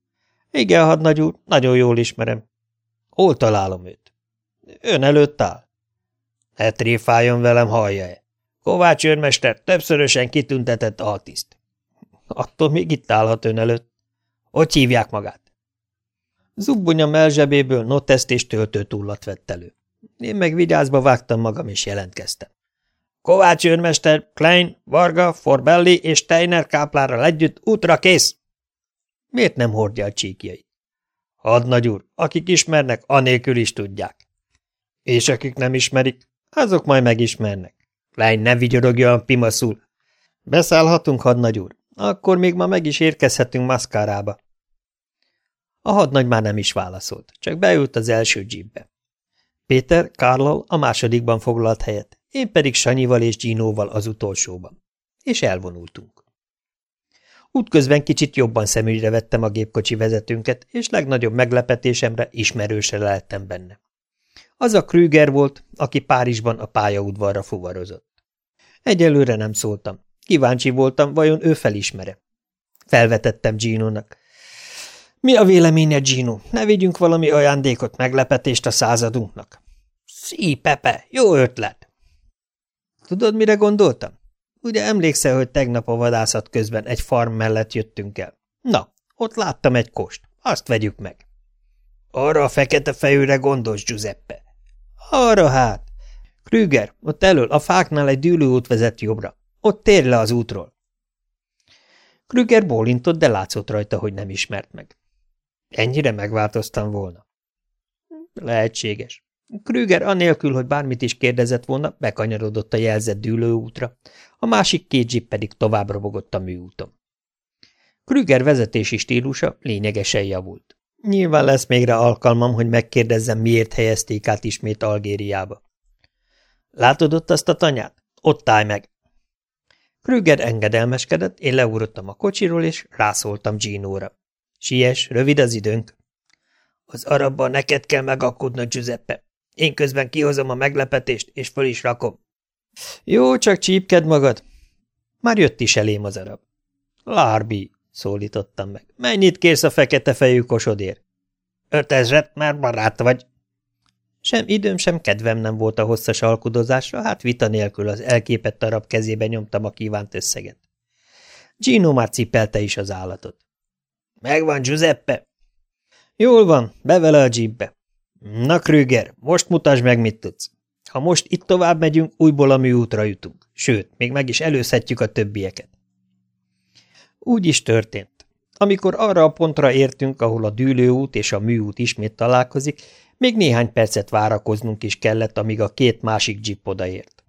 Igen, hadnagy úr, nagyon jól ismerem. Hol találom őt? Ön előtt áll. Ne tréfáljon velem, hallja-e? Kovács őrmester többszörösen kitüntetett altiszt. Attól még itt állhat ön előtt. Hogy hívják magát? Zubbonya melzsebéből noteszt és töltőtúllat vett elő. Én meg vigyázba vágtam magam és jelentkeztem. Kovács őrmester, Klein, Varga, Forbelli és Steiner káplárral együtt útra kész! Miért nem hordja a csíkjait? Hadnagy úr, akik ismernek, anélkül is tudják. És akik nem ismerik, azok majd megismernek. Klein, ne vigyorogja a pimaszul. Beszállhatunk, hadnagy úr? Akkor még ma meg is érkezhetünk maszkárába. A hadnagy már nem is válaszolt, csak beült az első jeepbe. Péter Karlal a másodikban foglalt helyet, én pedig Sanyival és Ginóval az utolsóban. És elvonultunk. Útközben kicsit jobban szemügyre vettem a gépkocsi vezetőnket, és legnagyobb meglepetésemre ismerőse lehettem benne. Az a Krüger volt, aki Párizsban a pályaudvarra fuvarozott. Egyelőre nem szóltam. Kíváncsi voltam, vajon ő felismere. Felvetettem Gino-nak. Mi a véleménye, Gino? Ne vigyünk valami ajándékot, meglepetést a századunknak? Szí, Pepe, jó ötlet! Tudod, mire gondoltam? Ugye emlékszel, hogy tegnap a vadászat közben egy farm mellett jöttünk el? Na, ott láttam egy kost. Azt vegyük meg. Arra a fekete fejűre gondolsz, Giuseppe? Arra hát. Krüger, ott elől a fáknál egy dűlőút vezet jobbra. Ott térj le az útról. Krüger bólintott, de látszott rajta, hogy nem ismert meg. Ennyire megváltoztam volna. Lehetséges. Krüger anélkül, hogy bármit is kérdezett volna, bekanyarodott a jelzett dűlőútra, a másik két zsip pedig tovább robogott a műúton. Krüger vezetési stílusa lényegesen javult. Nyilván lesz még rá alkalmam, hogy megkérdezzem, miért helyezték át ismét Algériába. Látod ott azt a tanyát? Ott állj meg! Krüger engedelmeskedett, én leugrottam a kocsiról, és rászóltam Gino-ra. Siess, rövid az időnk. Az arabban neked kell megakkudnod, Giuseppe. Én közben kihozom a meglepetést, és föl is rakom. Jó, csak csípked magad. Már jött is elém az arab. Lárbi, szólítottam meg. Mennyit kérsz a fekete fejű kosodér? Ötezret, már barát vagy. Sem időm, sem kedvem nem volt a hosszas alkudozásra, hát vita nélkül az elképett arab kezébe nyomtam a kívánt összeget. Gino már cipelte is az állatot. Megvan, Giuseppe? Jól van, bevele a jeepbe. Na, Krüger, most mutasd meg, mit tudsz. Ha most itt tovább megyünk, újból a műútra jutunk. Sőt, még meg is előzhetjük a többieket. Úgy is történt. Amikor arra a pontra értünk, ahol a dűlőút és a műút ismét találkozik, még néhány percet várakoznunk is kellett, amíg a két másik jeep odaért.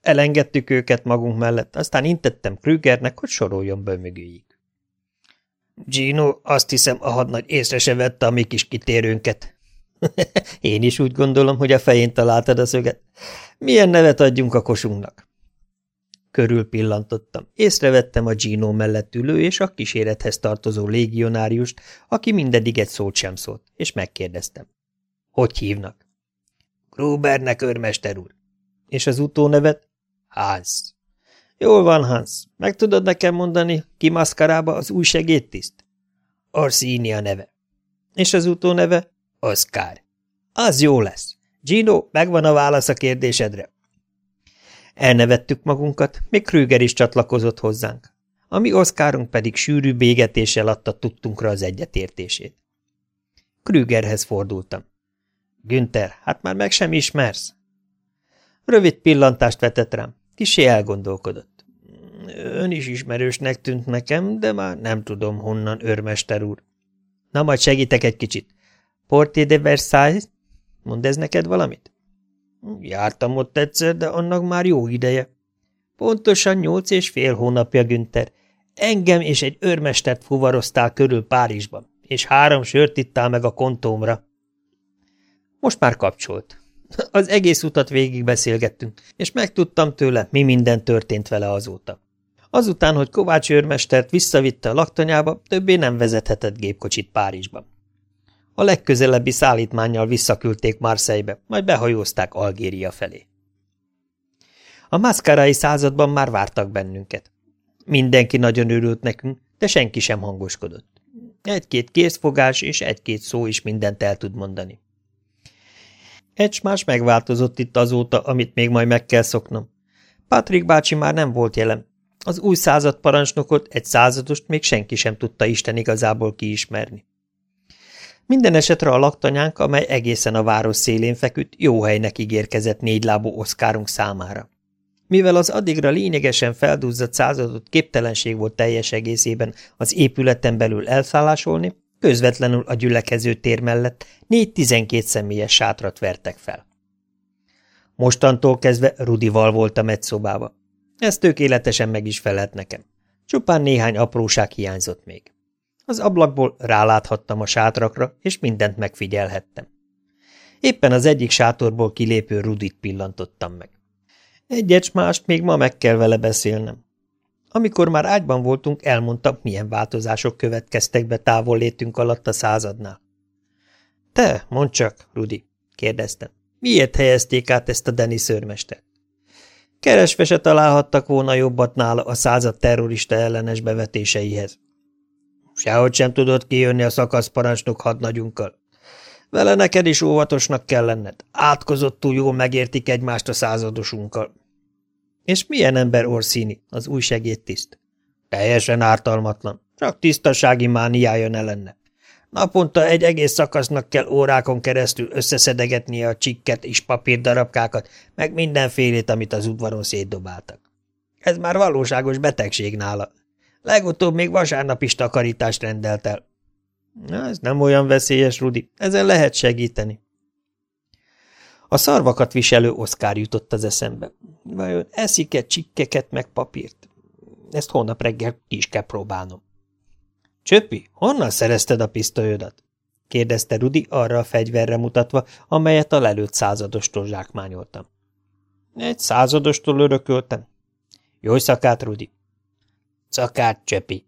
Elengedtük őket magunk mellett, aztán intettem Krügernek, hogy soroljon be. Gino, azt hiszem, a hadnagy észre se vette a mi kis kitérőnket. [laughs] Én is úgy gondolom, hogy a fején találtad a szöget. Milyen nevet adjunk a kosunknak? Körül pillantottam. Észrevettem a Gino mellett ülő és a kísérethez tartozó légionáriust, aki mindedig egy szót sem szólt, és megkérdeztem. Hogy hívnak? Grubernek, őrmester úr. És az utónevet? Hans. Jól van, Hans. Meg tudod nekem mondani, ki maszkarába az új segédtiszt? Orsini a neve. És az utóneve? Oscar. Az jó lesz. Gino, megvan a válasz a kérdésedre. Elnevettük magunkat, még Krüger is csatlakozott hozzánk. A mi Oszkárunk pedig sűrű bégetéssel adta tudtunkra az egyetértését. Krügerhez fordultam. Günther, hát már meg sem ismersz? Rövid pillantást vetett rám, kisé elgondolkodott. Ön is ismerősnek tűnt nekem, de már nem tudom honnan, őrmester úr. Na, majd segítek egy kicsit. Porté de Versailles? Mond ez neked valamit? Jártam ott egyszer, de annak már jó ideje. Pontosan nyolc és fél hónapja, Günther. Engem és egy őrmestert fuvaroztál körül Párizsban, és három sört ittál meg a kontómra. Most már kapcsolt. Az egész utat végig beszélgettünk, és megtudtam tőle, mi minden történt vele azóta. Azután, hogy Kovács őrmestert visszavitte a laktanyába, többé nem vezethetett gépkocsit Párizsban. A legközelebbi szállítmánnyal visszaküldték Marseille-be, majd behajózták Algéria felé. A maszkárai században már vártak bennünket. Mindenki nagyon örült nekünk, de senki sem hangoskodott. Egy-két készfogás és egy-két szó is mindent el tud mondani. Egy más megváltozott itt azóta, amit még majd meg kell szoknom. Patrik bácsi már nem volt jelen. Az új század parancsnokot, egy századost még senki sem tudta Isten igazából kiismerni. Minden esetre a laktanyánk, amely egészen a város szélén feküdt, jó helynek ígérkezett négylábú oszkárunk számára. Mivel az addigra lényegesen felduzzadt századot képtelenség volt teljes egészében az épületen belül elszállásolni, közvetlenül a gyülekező tér mellett négy tizenkét személyes sátrat vertek fel. Mostantól kezdve Rudival voltam egy szobába. Ez tökéletesen meg is felelt nekem. Csupán néhány apróság hiányzott még. Az ablakból ráláthattam a sátrakra, és mindent megfigyelhettem. Éppen az egyik sátorból kilépő Rudit pillantottam meg. Egyet mást még ma meg kell vele beszélnem. Amikor már ágyban voltunk, elmondtam, milyen változások következtek be távol létünk alatt a századnál. Te, mondd csak, Rudi, kérdeztem, miért helyezték át ezt a Denis szörmestert? Keresve se találhattak volna jobbat nála a század terrorista ellenes bevetéseihez. Sehogy sem tudott kijönni a szakaszparancsnok hadnagyunkkal. Vele neked is óvatosnak kell lenned. Átkozottul jól megértik egymást a századosunkkal. És milyen ember Orszíni, az új segédtiszt? Teljesen ártalmatlan, csak tisztasági mániája ne lenne. Naponta egy egész szakasznak kell órákon keresztül összeszedegetnie a csikket és papírdarabkákat, meg mindenfélét, amit az udvaron szétdobáltak. Ez már valóságos betegség nála. Legutóbb még vasárnap is takarítást rendelt el. Na, ez nem olyan veszélyes, Rudi, ezen lehet segíteni. A szarvakat viselő Oszkár jutott az eszembe. Vajon eszik-e csikkeket meg papírt? Ezt holnap reggel ki is kell próbálnom. Csöppi, honnan szerezted a pisztolyodat? kérdezte Rudi arra a fegyverre mutatva, amelyet a lelőtt századostól zsákmányoltam. Egy századostól örököltem. Jó szakát, Rudi. Szakát, Csöppi.